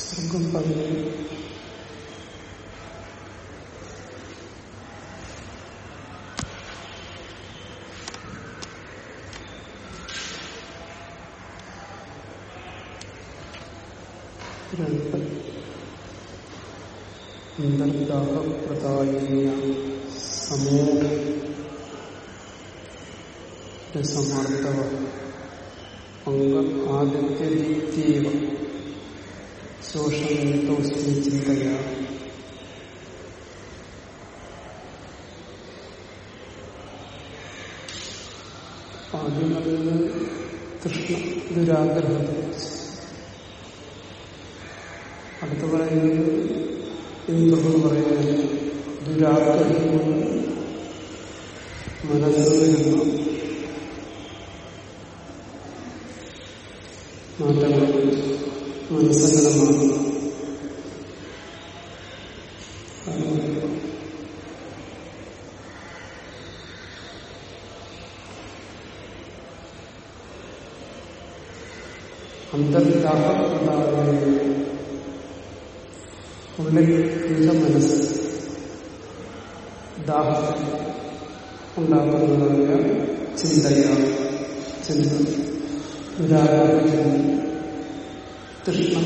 സർഗം പതിനേഴ് രണ്ട് അന്തർദാഹപ്രദായ സമൂഹ അംഗ ആദിത്യരീത്യവ ശോഷമിതോസ്മി ചിന്തയ. ആദ്യം പറയുന്നത് തൃഷ്ണ ദുരാഗ്രഹത്തെ അടുത്ത് പറയുന്നത് ഇന്ദ്രൻ പറയുന്നത്. ദുരാഗ്രഹം മനസ്സിൽ മാറ്റങ്ങൾ മനസ്സകലമാണ് അന്തർദാഹപ്രദായ ഉള്ളിൽ എന്ന മനസ്സ് ദാഹത്തിൽ ഉണ്ടാക്കുന്നതായ ചിന്തയാണ് ചിന്ത ദുരാഗ്രഹം തൃഷ്ണ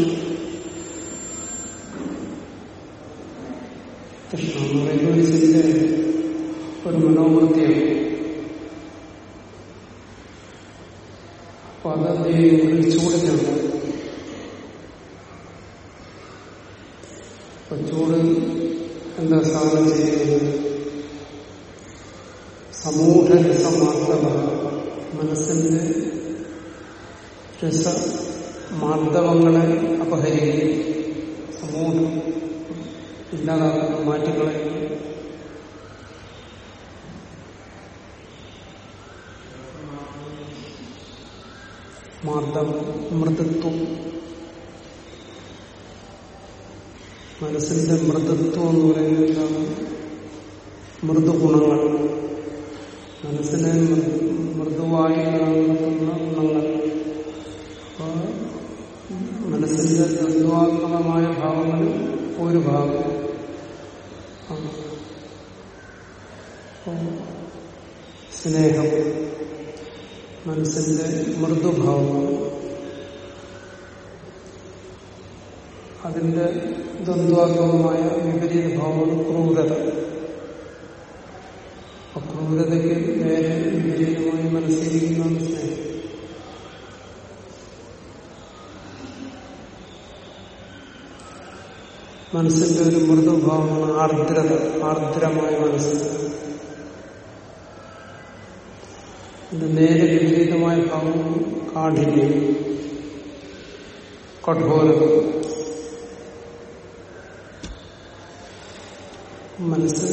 തൃഷ്ണ എന്ന് പറയുന്ന ഒരു മനോവൃത്തിയാണ് അപ്പൊ അത് ഒരു ചൂടിനുണ്ട് അപ്പൊ ചൂട് എന്താ സാധനം ചെയ്യുന്നത്? സമൂഹ രസമാർദ്ദവ മനസ്സിന്റെ രസ മാർദ്ദവങ്ങളെ അപഹരിക്കും സമൂഹം ഇല്ലാതാക്കുന്ന മാറ്റങ്ങളെ മാർദ്ദവം മൃദുത്വം. മനസ്സിന്റെ മൃദുത്വം എന്ന് പറയുന്നത് എന്താണ്? മൃദുഗുണങ്ങൾ. മനസ്സിനെ മൃദുവായി കാണുന്ന ഗുണങ്ങൾ. മനസ്സിന്റെ ദ്വന്ദ്വാത്മകമായ ഭാവങ്ങളിൽ ഒരു ഭാഗം. സ്നേഹം. മനസ്സിന്റെ മൃദുഭാവമാണ്. അതിന്റെ ദ്വന്ദ്വാത്മകമായ വിപരീത ഭാവമാണ് ക്രൂരത അക്രൂരതയ്ക്ക് നേരെ വിപരീതമായി മനസ്സിലിരിക്കുന്ന സ്നേഹം. മനസ്സിന്റെ ഒരു മൃദുഭാവമാണ് ആർദ്രത ആർദ്രമായ മനസ്സ്. ഇത് നേരെ വിപരീതമായ ഭാവം കാഠിന്യം കഠോരം മനസ്സ്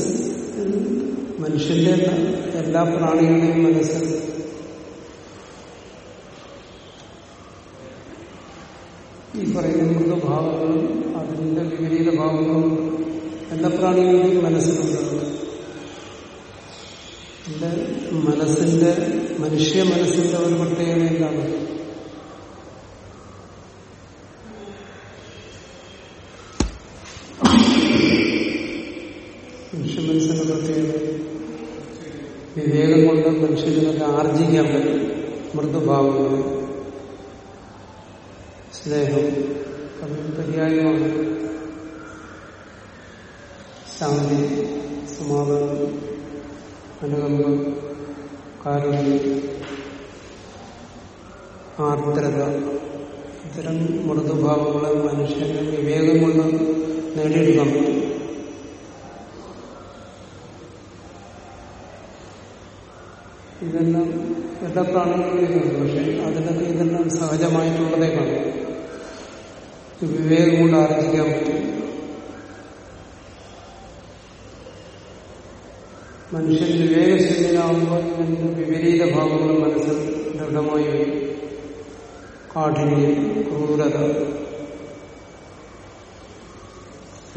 മനുഷ്യന്റെ എല്ലാ പ്രാണികളുടെയും മനസ്സ്. ഈ പറയുന്ന മൃഗഭാവങ്ങളും അതിന്റെ വിപരീത ഭാവങ്ങളും എല്ലാ പ്രാണികളുടെയും മനസ്സിലുണ്ടാകും എന്റെ മനസ്സിന്റെ മനുഷ്യ മനസ്സിന്റെ ഒരു പ്രത്യേകത എന്താണ്? മനുഷ്യ മനസ്സിന്റെ പ്രത്യേകത? വിവേകം കൊണ്ട് മനുഷ്യനൊക്കെ ആർജിക്കാൻ പറ്റും. മൃദുഭാവങ്ങൾ സ്നേഹം. അതിന് പര്യായമാണ്. ശാന്തി സമാധാനം അനുകമ്പ. കാരുണ്യം ആർദ്രത. ഇത്തരം മൃദുഭാവങ്ങളെ മനുഷ്യന് വിവേകം കൊണ്ട് നേടിയെടുക്കാൻ ഇതെല്ലാം എല്ലാ പ്രാണികളിലും പക്ഷെ അതിനൊക്കെ ഇതെല്ലാം സഹജമായിട്ടുള്ളതേ കാണും വിവേകം കൊണ്ട് ആർജിക്കാൻ പറ്റും. മനുഷ്യൻ വിവേകശൂന്യനാകുമ്പോൾ ഇവന്റെ വിപരീത ഭാവങ്ങൾ മനസ്സിൽ ദൃഢമായി വരും. കാഠിന്യം ക്രൂരത.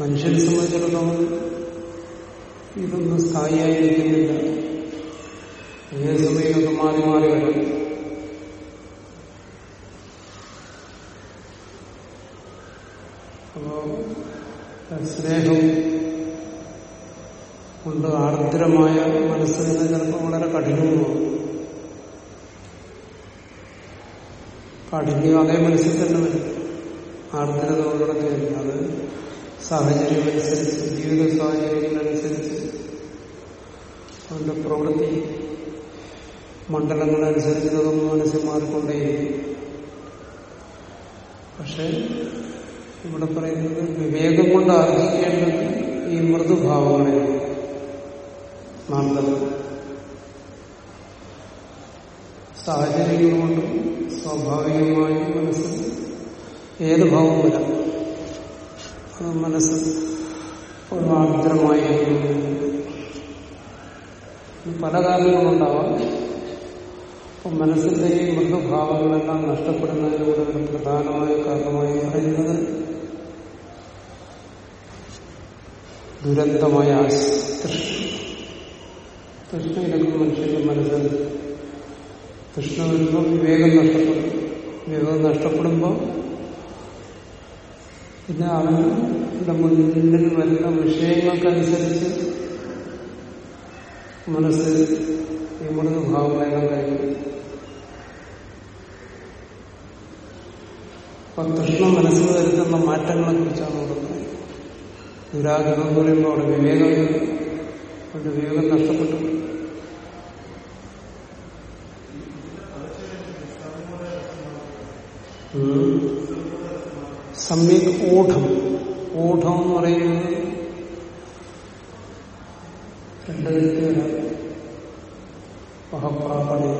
മനുഷ്യനെ സംബന്ധിച്ചിടത്തോളം ഇതൊന്നും സ്ഥായിയായിരിക്കുന്നില്ല. ഏത് സമയത്തൊക്കെ മാറി മാറി വരും. അപ്പോ സ്നേഹം കൊണ്ട് ആർദ്രമായ മനസ്സിന് ചിലപ്പോൾ വളരെ കഠിനവുമാണ് കാഠിന്യം അതേ മനസ്സിൽ തന്നെ വരും. ആർദ്രത കൊണ്ടുള്ളതല്ല അത് സാഹചര്യമനുസരിച്ച് ജീവിത സാഹചര്യങ്ങളനുസരിച്ച് അവന്റെ പ്രവൃത്തി മണ്ഡലങ്ങളനുസരിച്ച് അതൊന്നും മനസ്സിൽ മാറിക്കൊണ്ടേയിരിക്കും. പക്ഷെ ഇവിടെ പറയുന്നത് വിവേകം കൊണ്ട് ആർജിക്കേണ്ടത് ഈ മൃദുഭാവങ്ങളെ നല്ലത് സാഹചര്യങ്ങൾ കൊണ്ടും സ്വാഭാവികമായി മനസ്സിൽ ഏത് ഭാവം വരാം മനസ്സ് ഒരു ആർദ്രമായി പല കാരണങ്ങളുണ്ടാവാം. അപ്പൊ മനസ്സിന്റെ ഈ മൃദുഭാവങ്ങളെല്ലാം നഷ്ടപ്പെടുന്നതിലൂടെ ഒരു പ്രധാനമായ കാരണമായി പറയുന്നത് ദുരന്തമായ ആശ തൃഷ്ണയിലൊക്കെ മനുഷ്യന്റെ മനസ്സിൽ തൃഷ്ണ വരുമ്പോൾ വിവേകം നഷ്ടപ്പെടും. വിവേകം നഷ്ടപ്പെടുമ്പോൾ പിന്നെ അവന്റെ മുന്നിൽ വരുന്ന വിഷയങ്ങൾക്കനുസരിച്ച് മനസ്സ് ഈ മൃദുഭാവങ്ങളെല്ലാം കഴിയും. അപ്പൊ കൃഷ്ണ മനസ്സിൽ വരുത്തുന്ന മാറ്റങ്ങളെ കുറിച്ചാണ് ഇവിടെ പറയുന്നത് ദുരാഗ്രഹം പറയുമ്പോൾ അവിടെ വിവേകം അവരുടെ വിവേകം നഷ്ടപ്പെട്ടു. സമ്യക് ഊഢം ഊഢം എന്ന് പറയുന്നത് രണ്ട് വ്യക്തികളാണ് മഹപ്രാപണി.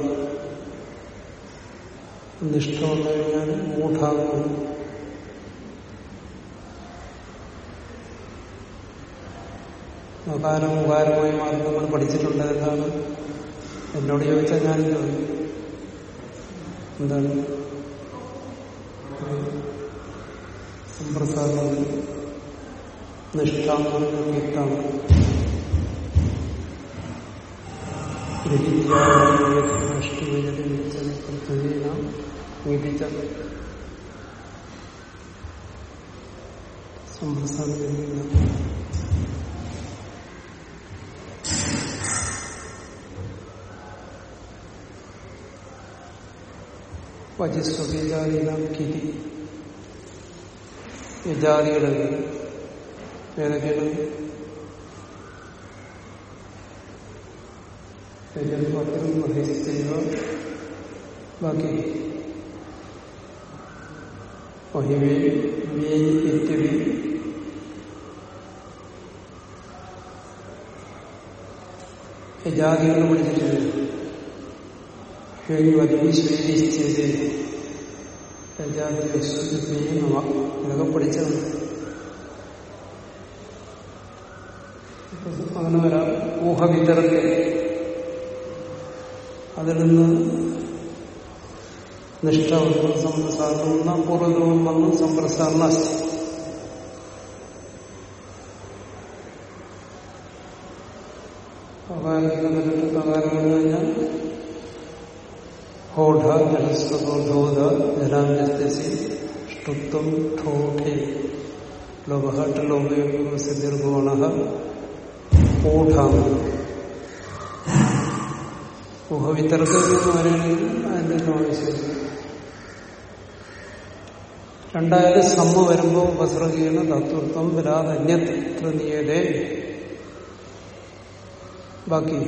നിഷ്ഠ വന്നു കഴിഞ്ഞാൽ മൂഢാകുന്നു അകാരം ഉകാരമായി മാറി നമ്മൾ പഠിച്ചിട്ടുണ്ട് എന്താണ് എന്നോട് ചോദിച്ചാൽ ഞാൻ എന്താണ്? സമ്പ്രസാദം നിഷ്ഠ കീർത്താണ് സമ്പ്രസാദം വജസ്വവിചാരിനാം കിരി വിചാരികളുടെ ഏതൊക്കെയാണ് രജപത്രം മഹേശ്വര ബാക്കി. വഹിവേ വധി ശരി പഠിച്ചിട്ടുണ്ട് ഹേയുവീശ്വരീശ്ചേത് ഇതൊക്കെ പഠിച്ചത് അങ്ങനെ വരാം. ഊഹവിതരത്തെ അതിൽ നിന്ന് നിഷ്ഠ വന്നു സമ്പ്രസാരണം പൂർവരൂപം വന്നു വന്നു കഴിഞ്ഞാൽ ഹോഢ ജലസ്വധോധ ജലാഞ്ജസ്യസി ഷ്ടുത്വം ഠോഠേ ലോകഹട്ട് ലോകയോ സിദ്ധിർഗോണ ഊഢ ഊഹവിത്തർക്കം എന്ന് പറയുകയാണെങ്കിൽ അതിന്റെ ആവശ്യമില്ല രണ്ടായാലും സമ്മ വരുമ്പോൾ ഉപസർഗീണ തത്വത്വം വരാതെ അന്യത്ര ബാക്കി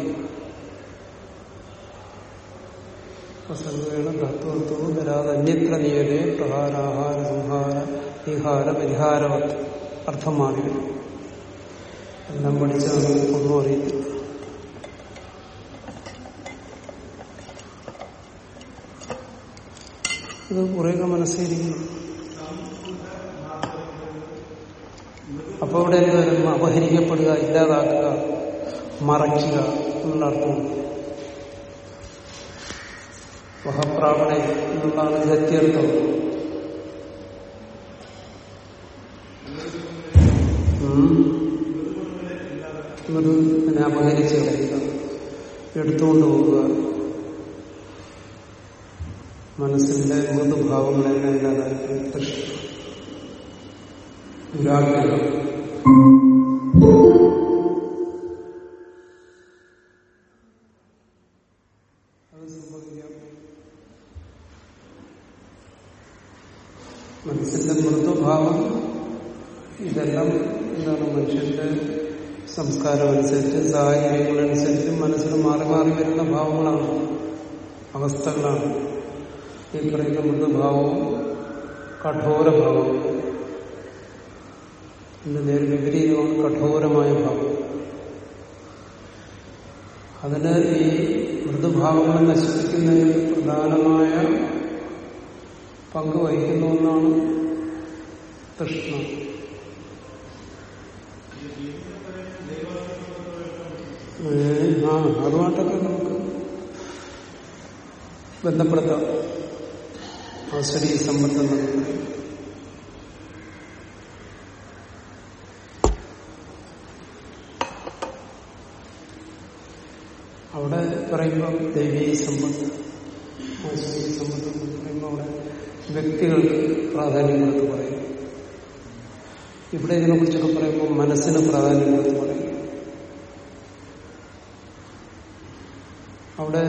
ഉപസർഗീണ ധത്വത്വവും വരാതെ അന്യത്ര നിയതേ പ്രഹാരാഹാര സംഹാര വിഹാര പരിഹാരവത് അർത്ഥം മാറി വരും എല്ലാം പഠിച്ചാൽ നമുക്കൊന്നും അറിയത്തില്ല. ഇത് കുറേയൊക്കെ മനസ്സിലിരിക്കുന്നു. അപ്പൊ ഇവിടെ എന്തായാലും അപഹരിക്കപ്പെടുക ഇല്ലാതാക്കുക മറയ്ക്കുക എന്നുള്ള അർത്ഥമുണ്ട് വഹപ്രാവണ എന്നുള്ളതാണ് സത്യർത്ഥം മൃദുവിനെ അപഹരിച്ച് എടുത്തുകൊണ്ട് പോവുക. മനസ്സിന്റെ മൃദുഭാവങ്ങളെല്ലാം ഇല്ലാതാക്കി തൃഷ്ണ ദുരാഗ്രഹം. സാഹചര്യങ്ങളനുസരിച്ച് മനസ്സിന് മാറി മാറി വരുന്ന ഭാവങ്ങളാണ് അവസ്ഥകളാണ്. ഈ പറയുന്ന മൃദുഭാവവും കഠോരഭാവവും. ഇന്ന് നേരെ വിപരീതമാണ് കഠോരമായ ഭാവം അതിന് ഈ മൃദുഭാവങ്ങളെ നശിപ്പിക്കുന്നതിന് പ്രധാനമായ പങ്ക് വഹിക്കുന്ന ഒന്നാണ് തൃഷ്ണ. ആ അതുമായിട്ടൊക്കെ നമുക്ക് ബന്ധപ്പെടുത്താം ആശ്വരീയ സമ്പത്ത് പറയും അവിടെ പറയുമ്പോൾ ദൈവീയ സമ്പത്ത് ആശ്വരീയ സമ്പത്ത് പറയുമ്പോൾ അവിടെ വ്യക്തികൾക്ക് പ്രാധാന്യം കൊടുത്ത് പറയും. ഇവിടെ ഇതിനെക്കുറിച്ചൊക്കെ പറയുമ്പോൾ മനസ്സിന് പ്രാധാന്യം കൊടുത്ത് പറയും. അവിടെ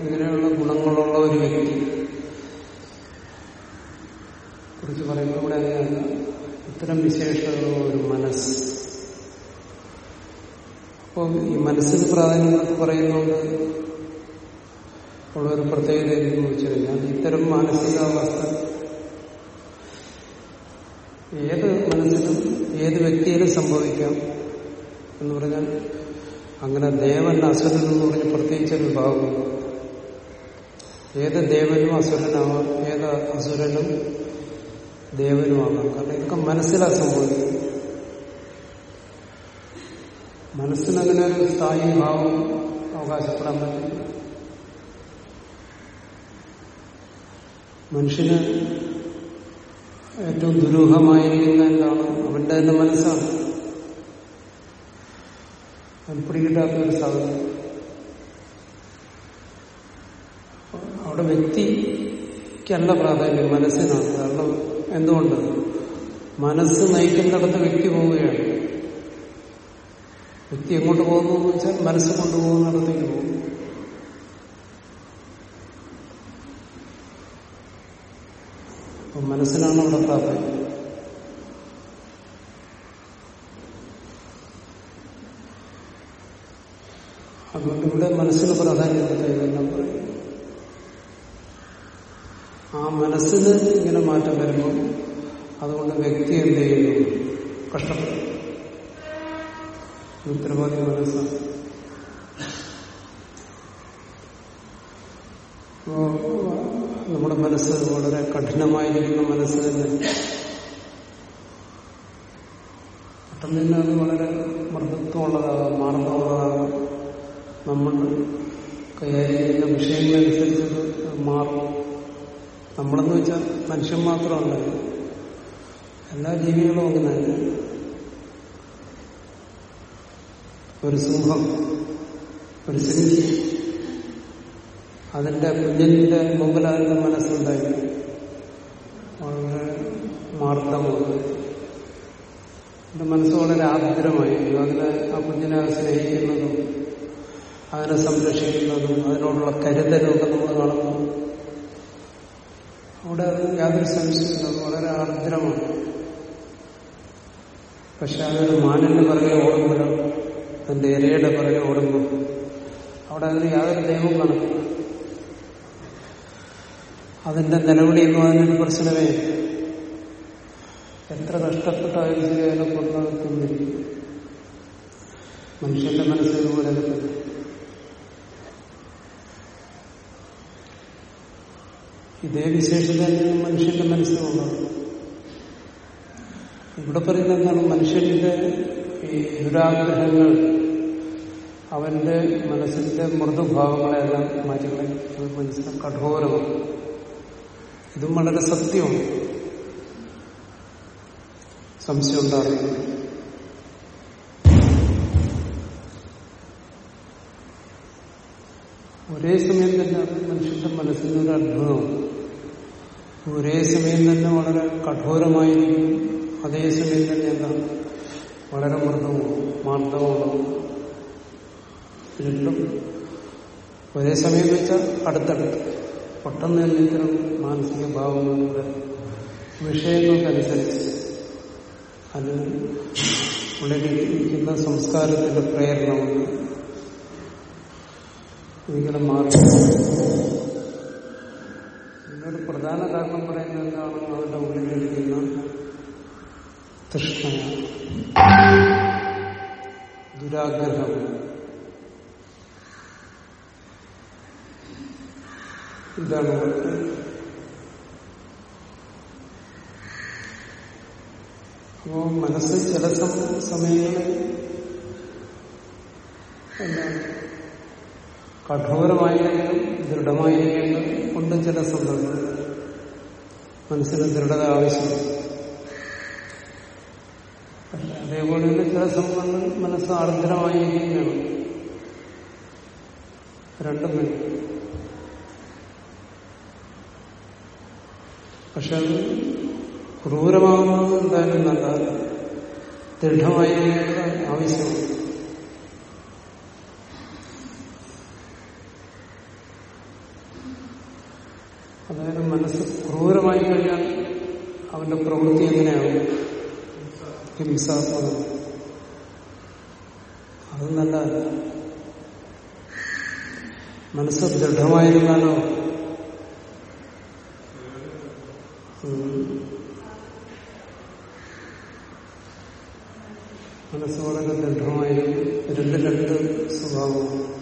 ഇങ്ങനെയുള്ള ഗുണങ്ങളുള്ള ഒരു വ്യക്തി കുറിച്ച് പറയുമ്പോൾ ഇവിടെ അങ്ങനെയല്ല ഇത്തരം വിശേഷതകളുള്ള ഒരു മനസ്സ്. അപ്പോൾ ഈ മനസ്സിന് പ്രാധാന്യം പറയുന്നുണ്ട്. ഉള്ള ഒരു പ്രത്യേകത എന്ന് വെച്ച് കഴിഞ്ഞാൽ ഇത്തരം മാനസികാവസ്ഥ. ഏത് മനസ്സിലും ഏത് വ്യക്തിയിലും സംഭവിക്കാം എന്ന് പറഞ്ഞാൽ അങ്ങനെ ദേവൻ അസുരൻ എന്ന് പറഞ്ഞ് പ്രത്യേകിച്ചൊരു വിഭാഗം ഏത് ദേവനും അസുരനാവാം ഏത് അസുരനും ദേവനുമാകാം. കാരണം ഇതൊക്കെ മനസ്സിലാ സംഭവിക്കുന്നത്. മനസ്സിനങ്ങനെ ഒരു സ്ഥായി ഭാവം അവകാശപ്പെടാൻ പറ്റില്ല. മനുഷ്യന് ഏറ്റവും ദുരൂഹമായിരിക്കുന്ന എന്താണ് അവന്റെ തന്നെ മനസ്സാണ്. അവൻ പിടികിട്ടാത്ത ഒരു സാധനം. അവിടെ വ്യക്തിക്കല്ല പ്രാധാന്യം മനസ്സിനാണ്. കാരണം എന്തുകൊണ്ട്? മനസ്സ് നയിക്കുന്നിടത്ത് വ്യക്തി പോവുകയാണ്. വ്യക്തി എങ്ങോട്ട് പോകുന്നു എന്ന് വെച്ചാൽ മനസ്സ് കൊണ്ടുപോകുന്നിടത്തേക്ക് പോകും. മനസ്സിനാണ് അവിടെ പ്രാധാന്യം. അതുകൊണ്ട് ഇവിടെ മനസ്സിന് പ്രാധാന്യം ഇതെല്ലാം പറയും. ആ മനസ്സിന് ഇങ്ങനെ മാറ്റം വരുമ്പോൾ അതുകൊണ്ട് വ്യക്തി എന്ത് ചെയ്യുന്നു? കഷ്ടപ്പെടും. ഉത്തരവാദി മനസ്സാണ്. നമ്മുടെ മനസ്സ് വളരെ കഠിനമായിരിക്കുന്ന മനസ്സ് തന്നെ. പെട്ടെന്ന് തന്നെ അത് വളരെ മൃദത്വമുള്ളതാകാം മാർഗമുള്ളതാകാം നമ്മൾ കൈകാര്യം വിഷയങ്ങളനുസരിച്ച് മാറും. നമ്മളെന്ന് വെച്ചാൽ മനുഷ്യൻ മാത്രമല്ല. എല്ലാ ജീവികളും അങ്ങനെ ഒരു സിംഹം ഒരു സിംഹി. അതിന്റെ കുഞ്ഞിന്റെ മുമ്പിൽ അതിന്റെ മനസ്സുണ്ടായി. വളരെ മാർദ്ദമാണ് എന്റെ മനസ്സ് വളരെ ആർദ്രമായിരുന്നു അതിനെ ആ കുഞ്ഞിനെ സ്നേഹിക്കുന്നതും അതിനെ സംരക്ഷിക്കുന്നതും അതിനോടുള്ള കരുതലും ഒക്കെ നമ്മൾ കാണുന്നു അവിടെ യാതൊരു സംശയമില്ല. വളരെ ആർദ്രമാണ്. പക്ഷെ അതൊരു മാനിന്റെ പിറകെ ഓടുമ്പോൾ തന്റെ ഇരയുടെ പിറകെ ഓടുമ്പോൾ അവിടെ അതിന് യാതൊരു ദൈവം കാണും അതിന്റെ നിലവിളിയൊന്നും അതിനൊരു പ്രശ്നമേ ഇല്ല. എത്ര കഷ്ടപ്പെട്ടായാലും ശരി അതിനെ കൊണ്ടുനടത്തുന്നില്ല മനുഷ്യന്റെ മനസ്സിന് പോലെ തന്നെ ഇതേ വിശേഷത തന്നെയാണ് മനുഷ്യന്റെ മനസ്സിലുള്ളത്. ഇവിടെ പറയുന്ന എന്താണ്? മനുഷ്യന്റെ ഈ ദുരാഗ്രഹങ്ങൾ അവന്റെ മനസ്സിന്റെ മൃദുഭാവങ്ങളെല്ലാം അത് മനസ്സിന് കഠോരമാണ് ഇതും വളരെ സത്യമാണ് സംശയം ഉണ്ടാകുന്നു ഒരേ സമയം തന്നെ മനുഷ്യന്റെ മനസ്സിനൊരു അത്ഭുതമാണ് ഒരേ സമയം തന്നെ വളരെ കഠോരമായിരിക്കും അതേ സമയം തന്നെ എന്താ? വളരെ മൃദവും മാർദ്ദവുമാണ് രണ്ടും ഒരേ സമയം വെച്ചാൽ അടുത്തടുത്ത്. പെട്ടെന്ന് തന്നെ ഇത്തരം മാനസിക ഭാവങ്ങളുടെ വിഷയങ്ങൾക്കനുസരിച്ച് അതിന് ഉള്ളിലിരിക്കുന്ന സംസ്കാരത്തിന്റെ പ്രേരണ ഇങ്ങനെ മാറി പ്രധാന കാരണം പറയുന്നത് എന്താണ് അവരുടെ ഉള്ളിലിരിക്കുന്ന തൃഷ്ണ ദുരാഗ്രഹം. ഇതാണ് അപ്പോ മനസ്സ് ചില സമയങ്ങളിൽ എന്താണ് കഠോരമായിരിക്കണം ദൃഢമായിരിക്കണം ഉണ്ട് ചില സന്ദർഭങ്ങൾ മനസ്സിന് ദൃഢത പക്ഷെ അതേപോലെ തന്നെ ചില സന്ദർഭങ്ങളിൽ മനസ്സ് ആർദ്രമായിരിക്കുകയാണ്. രണ്ടും വേണം പക്ഷെ അത് ക്രൂരമാകുന്നത് എന്തായാലും നല്ലതല്ല ദൃഢമായിരിക്കേണ്ടത് ആവശ്യമാണ് അതായത് മനസ്സ് കഴിഞ്ഞാൽ അവന്റെ പ്രവൃത്തി എങ്ങനെയാണ് ഹിംസാത്മകം. അത് നല്ലതല്ല. മനസ്സ് ദൃഢമായിരുന്നാലോ ഉം. മനസ്സ് വളരെ ദൃഢമായിരിക്കും രണ്ട് രണ്ട് സ്വഭാവമാണ്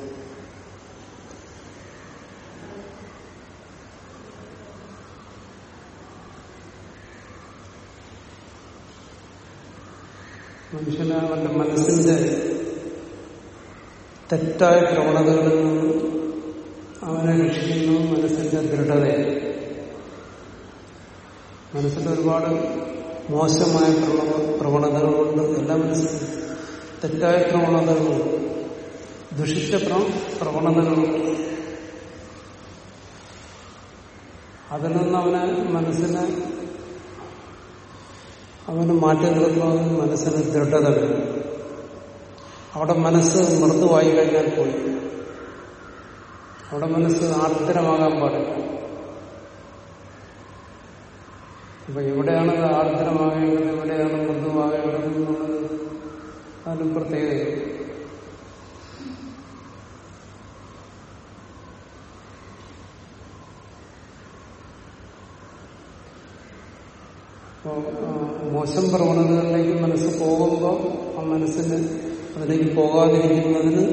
അവന്റെ മനസ്സിന്റെ തെറ്റായ പ്രവണതകളിൽ നിന്നും അവനെ രക്ഷിക്കുന്നു മനസ്സിന്റെ ദൃഢതയാണ് മനസ്സിൽ ഒരുപാട് മോശമായ പ്രവണ- പ്രവണതകളുണ്ട് എല്ലാ മനസ്സിലും തെറ്റായ പ്രവണതകളുണ്ട് ദുഷിച്ച പ്രവണതകളും അതിൽ നിന്ന് അവനെ മനസ്സിനെ അവന് മാറ്റി നിർത്തുന്നത് മനസ്സിന് ദൃഢത അവിടെ മനസ്സ് മൃദുവായി കഴിഞ്ഞാൽ പോയി. അവിടെ മനസ്സ് ആർദ്രമാകാൻ പാടില്ല. അപ്പൊ എവിടെയാണ് ആർദ്രമാകേണ്ടത് എവിടെയാണ് മൃദുവാകേണ്ടത് എന്നുള്ളത് അതിലും പ്രത്യേകത അപ്പോ ആ, മോശം പ്രവണതകളിലേക്ക് മനസ്സ് പോകുമ്പോൾ ആ മനസ്സിന് അതിലേക്ക് പോകാതിരിക്കുന്നതിന്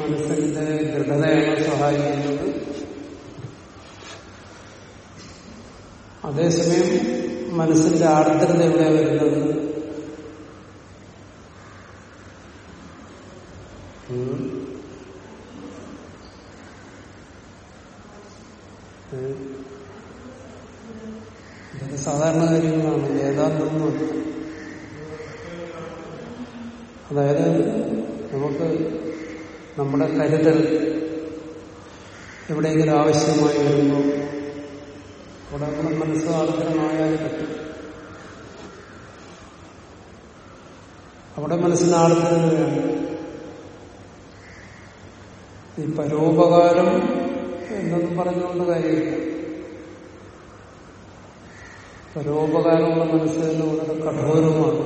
മനസ്സിന്റെ ദൃഢതയാണ് സഹായിക്കുന്നത് അതേസമയം മനസ്സിന്റെ ആർദ്രത എവിടെ വരുന്നത് ഉം. സാധാരണ കാര്യങ്ങളാണ്. വേദാന്തമൊന്നുമല്ല അതായത് നമുക്ക് നമ്മുടെ കരുതൽ എവിടെയെങ്കിലും ആവശ്യമായി വരുമ്പോൾ അവിടെ നമ്മുടെ മനസ്സ് ആർദ്രമായാലും പറ്റും. അവിടെ മനസ്സിന് ആർദ്രത വേണം. ഈ പരോപകാരം എന്നൊന്നും പറഞ്ഞുകൊണ്ട് കാര്യമില്ല. പരോപകാരമുള്ള മനസ്സ് തന്നെ വളരെ കഠോരമാണ്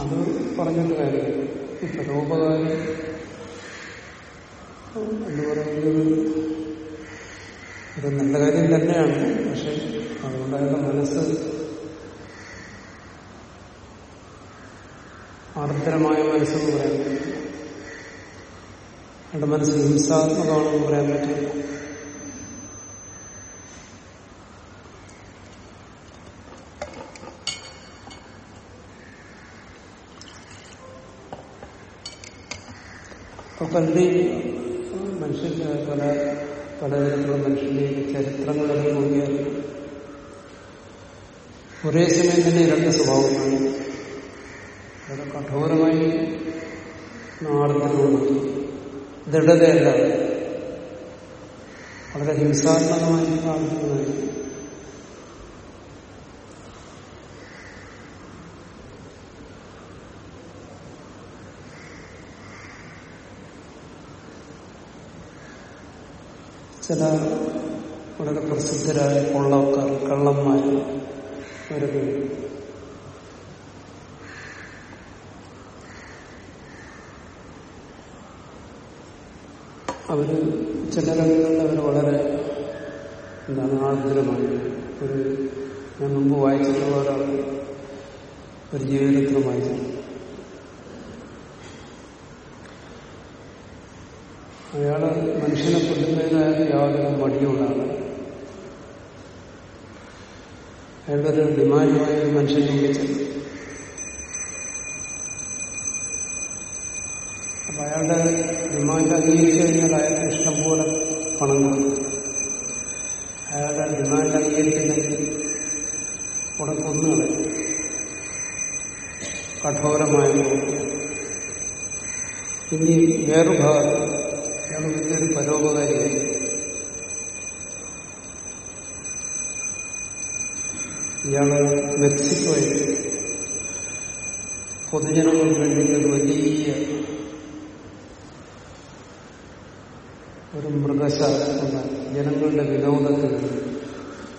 അത് പറഞ്ഞിട്ട് കാര്യം ഈ പരോപകാരം എന്ന് പറയുന്നത് ഇത് നല്ല കാര്യം തന്നെയാണ്. പക്ഷെ അതുകൊണ്ടായ മനസ്സ് ആർദ്രമായ മനസ്സെന്ന് പറയാൻ അയാളുടെ മനസ്സ് ഹിംസാത്മകമാണെന്ന് പറയാൻ പറ്റില്ല. അപ്പൊ കണ്ടി മനുഷ്യന്റെ പല പലതരത്തിലുള്ള മനുഷ്യന്റെയും ചരിത്രങ്ങളെല്ലാം നോക്കിയാൽ ഒരേ സമയം തന്നെ രണ്ട് സ്വഭാവങ്ങളാണ്. വളരെ കഠോരമായി ആർദ്രതയുണ്ട് ദൃഢതയല്ല വളരെ ഹിംസാത്മകമായി ആർദ്രതമായി ചില വളരെ പ്രസിദ്ധരായ കൊള്ളക്കാർ കള്ളന്മാർ അവരൊക്കെ അവർ ചില രംഗങ്ങളിൽ അവർ വളരെ എന്താണ് ആർദ്രമായി. ഒരു ഞാൻ മുമ്പ് വായിച്ചിട്ടുള്ള ഒരാൾ ഒരു വായിച്ചിട്ടുണ്ട് അയാൾ മനുഷ്യനെ കൊല്ലുന്നതിനായിട്ട് യാതൊരു മടിയുള്ളതാണ് അയാളുടെ ഒരു ഡിമാൻഡുമായി ഒരു മനുഷ്യനെ വിളിച്ചത് അപ്പൊ അയാളുടെ ഡിമാൻഡ് അംഗീകരിച്ചു കഴിഞ്ഞാൽ അയാൾക്ക് ഇഷ്ടംപോലെ പണം കൊടുക്കും അയാളുടെ ഡിമാൻഡ് അംഗീകരിക്കുന്നെങ്കിൽ ഉടൻ കൊന്നുകളെ കഠോരമായ ഇനി വേറൊരു ഭാഗത്ത് അയാൾ വലിയൊരു പരോപകാരിയായി. ഇയാൾ മെക്സിക്കോയിൽ പൊതുജനങ്ങൾക്ക് വേണ്ടിയിട്ട് വലിയ മൃഗശാല ജനങ്ങളുടെ വിനോദത്തിൽ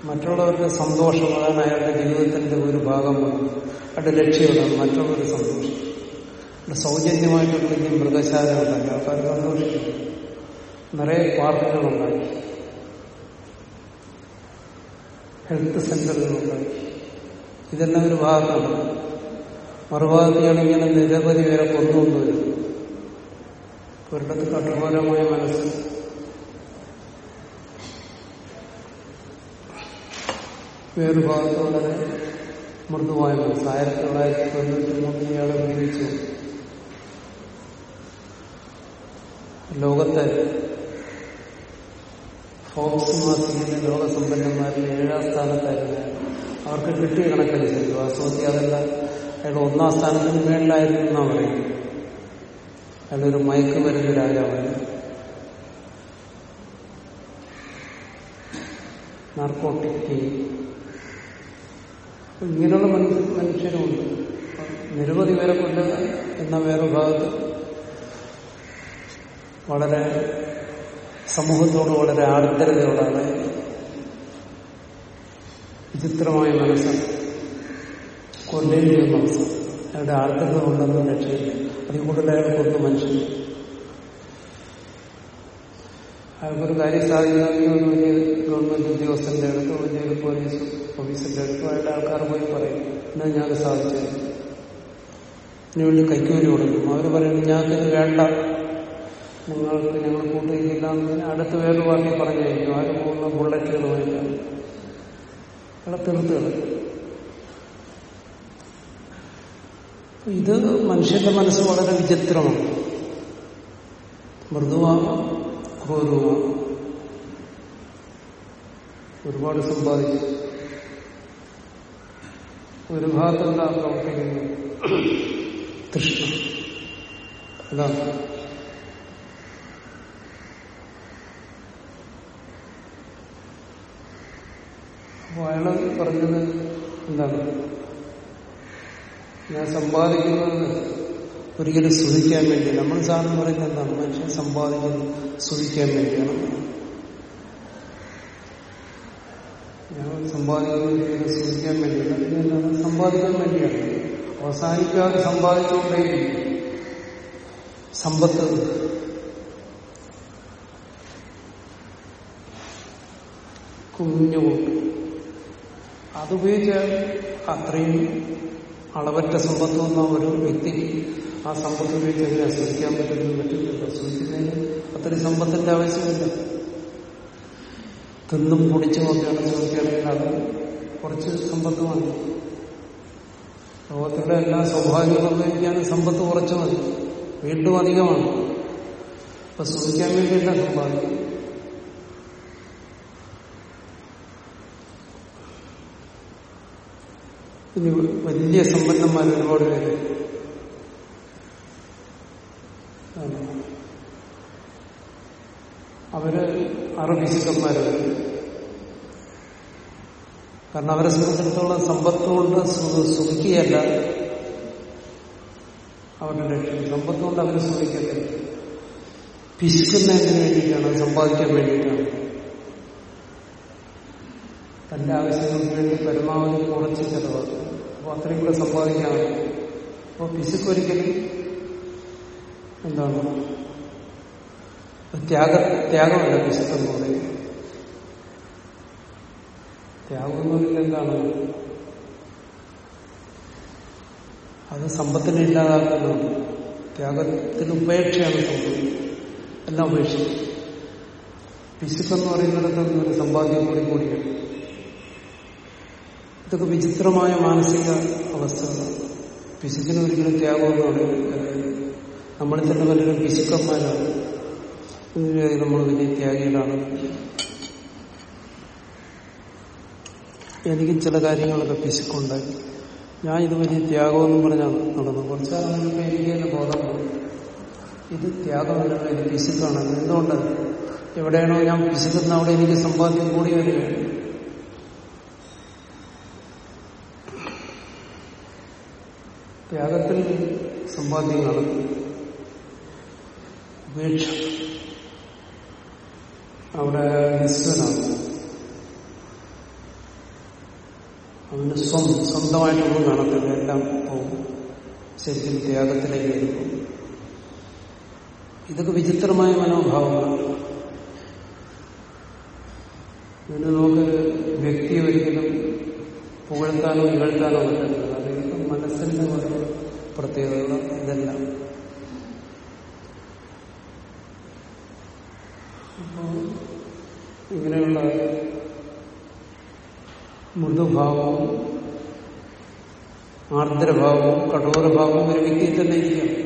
മറ്റുള്ളവരുടെ സന്തോഷം അയാളുടെ ജീവിതത്തിന്റെ ഒരു ഭാഗമാണ് അയാളുടെ ലക്ഷ്യമാണ് മറ്റുള്ളവരുടെ സന്തോഷം. അവിടെ സൗജന്യമായിട്ടുള്ള മൃഗശാല ഉണ്ടാക്കി ആൾക്കാർ സന്തോഷിക്കും. നിറയെ പാർക്കുകളുണ്ടാക്കി ഹെൽത്ത് സെന്ററുകളുണ്ടാക്കി ഇതെല്ലാം ഒരു ഭാഗത്താണ്. മറുഭാഗത്തെയാണ് ഇങ്ങനെ നിരവധി പേരെ കൊണ്ടുകൊണ്ടുവരുന്നത് ഒരിടത്ത് കഠോരമായ മനസ്സ്. വേറൊരു ഭാഗത്ത് വളരെ മൃദുവായ മനസ്സ്. ആയിരത്തി തൊള്ളായിരത്തി തൊണ്ണൂറ്റി മൂന്നിൽ ഇയാളെ വിനിയോഗിച്ചു ലോകത്തെ ഫോക്സ് ലോകസമ്പന്നന്മാരിൽ ഏഴാം സ്ഥാനത്തായിരുന്നു അവർക്ക് കിട്ടിയ കണക്കനുസരിച്ച് വാസ്തവത്തിൽ അതല്ല അയാൾ ഒന്നാം സ്ഥാനത്തിന് മേളിലായിരുന്നു എന്നാ പറയുന്നത്. അയാളൊരു മയക്കുമരുന്ന് രാജാവായിരുന്നു. നാർക്കോട്ടിക് ഇങ്ങനെയുള്ള മനുഷ്യ മനുഷ്യരുമുണ്ട് നിരവധി പേരെ കൊല്ലുക എന്ന വേറെ ഭാഗത്ത് വളരെ സമൂഹത്തോട് വളരെ ആർദ്രതയോടാണ് വിചിത്രമായ മനസ്സ് കൊല്ലേണ്ടിയ മനസ്സ് അയാളുടെ ആർദ്രത കൊണ്ടൊന്നും രക്ഷയില്ല. അതിൽ കൂടുതൽ അയാൾ കൊന്നു മനുഷ്യൻ അയാൾക്കൊരു കാര്യം സാധിക്കണമെങ്കിൽ ഒരു വലിയ ഗവൺമെന്റ് ഉദ്യോഗസ്ഥന്റെ അടുത്ത് വലിയൊരു പോലീസ് ഓഫീസിന്റെ അടുത്തോ അയാളുടെ ആൾക്കാർ പോയി പറയും. എന്നാൽ ഞാൻ സാധിച്ചത് ഇതിനു വേണ്ടി കൈക്കൂലി കൊടുക്കും. അവർ പറയുന്നത് ഞങ്ങൾക്കിത് വേണ്ട. നിങ്ങൾക്ക് ഞങ്ങൾ കൂട്ടുകയില്ല എന്ന് അടുത്ത് വേറൊരു പാർട്ടി പറഞ്ഞായിരിക്കും ആരും പോകുന്ന ബുള്ളറ്റുകൾ അയാളെ തീർത്ത് തീർത്തുകൾ ഇത് മനുഷ്യന്റെ മനസ്സ് വളരെ വിചിത്രമാണ്. മൃദുവാകാം. ക്രൂരവുമാകാം ഒരുപാട് സമ്പാദിച്ചു. ഒരു ഭാഗത്തെന്താ പ്രവർത്തിക്കുന്നത് തൃഷ്ണ. അതാണ്. അയാൾ പറഞ്ഞത് എന്താണ്? ഞാൻ സമ്പാദിക്കുന്നത് ഒരിക്കലും സുഖിക്കാൻ വേണ്ടി. നമ്മൾ സാറിന് പറയുന്നത് എന്താണ്? മനുഷ്യൻ സമ്പാദിക്കുന്നത് സുഖിക്കാൻ വേണ്ടിയാണ്. ഞാൻ സമ്പാദിക്കുന്നത് പിന്നെ എന്താണ്? സമ്പാദിക്കാൻ വേണ്ടിയാണ്. അവസാനിക്കാതെ സമ്പാദിച്ചുകൊണ്ടേ സമ്പത്ത്. കുഞ്ഞുകൊണ്ട് അതുപയോഗിച്ച് അത്രയും അളവറ്റ സമ്പത്ത് വന്ന ഒരു വ്യക്തിക്ക് ആ സമ്പത്ത് ഉപയോഗിച്ച് എങ്ങനെ ആസ്വദിക്കാൻ പറ്റുന്നത് പറ്റില്ല ആസ്വദിക്കുന്നതിന് അത്രയും സമ്പത്തിന്റെ ആവശ്യമില്ല. തിന്നും പൊടിച്ചുമൊക്കെയാണ് ചോദിക്കുകയാണെങ്കിൽ അത് കുറച്ച് സമ്പത്ത് മതി. ലോകത്തിലെ എല്ലാ സ്വാഭാവികം ഉപയോഗിക്കാനും സമ്പത്ത് കുറച്ച് മതി. വീണ്ടും അധികമാണ്. അപ്പൊ സൂചിക്കാൻ വേണ്ടിയില്ല സമ്പാദിക്കും ഇനി വലിയ സമ്പന്നന്മാർ ഒരുപാട് പേര് അവർ അറബിസിക്കന്മാരാണ് കാരണം അവരെ സംബന്ധിച്ചിടത്തോളം സമ്പത്തുകൊണ്ട് സുഖിക്കുകയല്ല. അവരുടെ ലക്ഷ്യം സമ്പത്തുകൊണ്ട് കൊണ്ട് സുഖിക്കല്ല? പിശുക്കുന്നതിന് വേണ്ടിയിട്ടാണ്? സമ്പാദിക്കാൻ വേണ്ടിയിട്ടാണ്. തന്റെ ആവശ്യങ്ങൾക്ക് വേണ്ടി പരമാവധി കുറച്ച് ചെലവാക്കും അപ്പോൾ അത്രയും കൂടെ സമ്പാദിക്കാൻ അപ്പോൾ പിശുക്കൊരിക്കലും എന്താണ്? ത്യാഗ ത്യാഗമല്ല വിശുദ്ധം എന്ന് പറയും ത്യാഗം എന്ന് എന്താണ്? അത് സമ്പത്തിനെ ഇല്ലാതാക്കുന്നതാണ് ത്യാഗത്തിന് ഉപേക്ഷയാണ് സമ്പത്ത്. എല്ലാം ഉപേക്ഷിക്കും പിശുക്കെന്ന് പറയുന്നിടത്ത് ഒരു സമ്പാദ്യം കൂടി കൂടിയാണ്. ഇതൊക്കെ വിചിത്രമായ മാനസിക അവസ്ഥകളാണ്. പിശുക്കിന് ഒരിക്കലും ത്യാഗമെന്ന് പറയുന്നത്. നമ്മളിൽ തന്നെ പലരും പിശുക്കന്മാരാണ് നമ്മൾ വലിയ ത്യാഗികളാണ്. എനിക്കും ചില കാര്യങ്ങളൊക്കെ പിശുക്കുണ്ടായി ഞാൻ ഇത് വലിയ ത്യാഗമെന്നും പറഞ്ഞാണ് നടന്നു കുറച്ച് ആളുകൾക്ക് എനിക്ക് തന്നെ ബോധമാണ് ഇത് ത്യാഗമല്ല ഇത് പിശുക്കാണ് എന്തുകൊണ്ട്? എവിടെയാണോ ഞാൻ പിശുക്കുന്ന അവിടെ എനിക്ക് സമ്പാദ്യം കൂടി വരികയാണ്. ത്യാഗത്തിൽ സമ്പാദ്യം നടക്കും ഉപേക്ഷ. അവിടെ നിസ്വനാണ് അവന് സ്വം സ്വന്തമായിട്ടൊന്നും കാണത്തില്ല. എല്ലാം പോകും ശരിക്കും ത്യാഗത്തിലേക്ക് വരുമ്പോൾ ഇതൊക്കെ വിചിത്രമായ മനോഭാവമാണ് ഇതിന് നമുക്ക് വ്യക്തിയെ ഒരിക്കലും പുകഴ്ത്താനോ ഇകഴ്ത്താനോ പറ്റുന്നില്ല അല്ലെങ്കിൽ മനസ്സിന്റെ ഒരു പ്രത്യേകത ഇതെല്ലാം അപ്പോ ഇങ്ങനെയുള്ള മൃദുഭാവവും ആർദ്രഭാവവും കഠോരഭാവവും ഒരു വ്യക്തിയിൽ തന്നെ ഇരിക്കാം.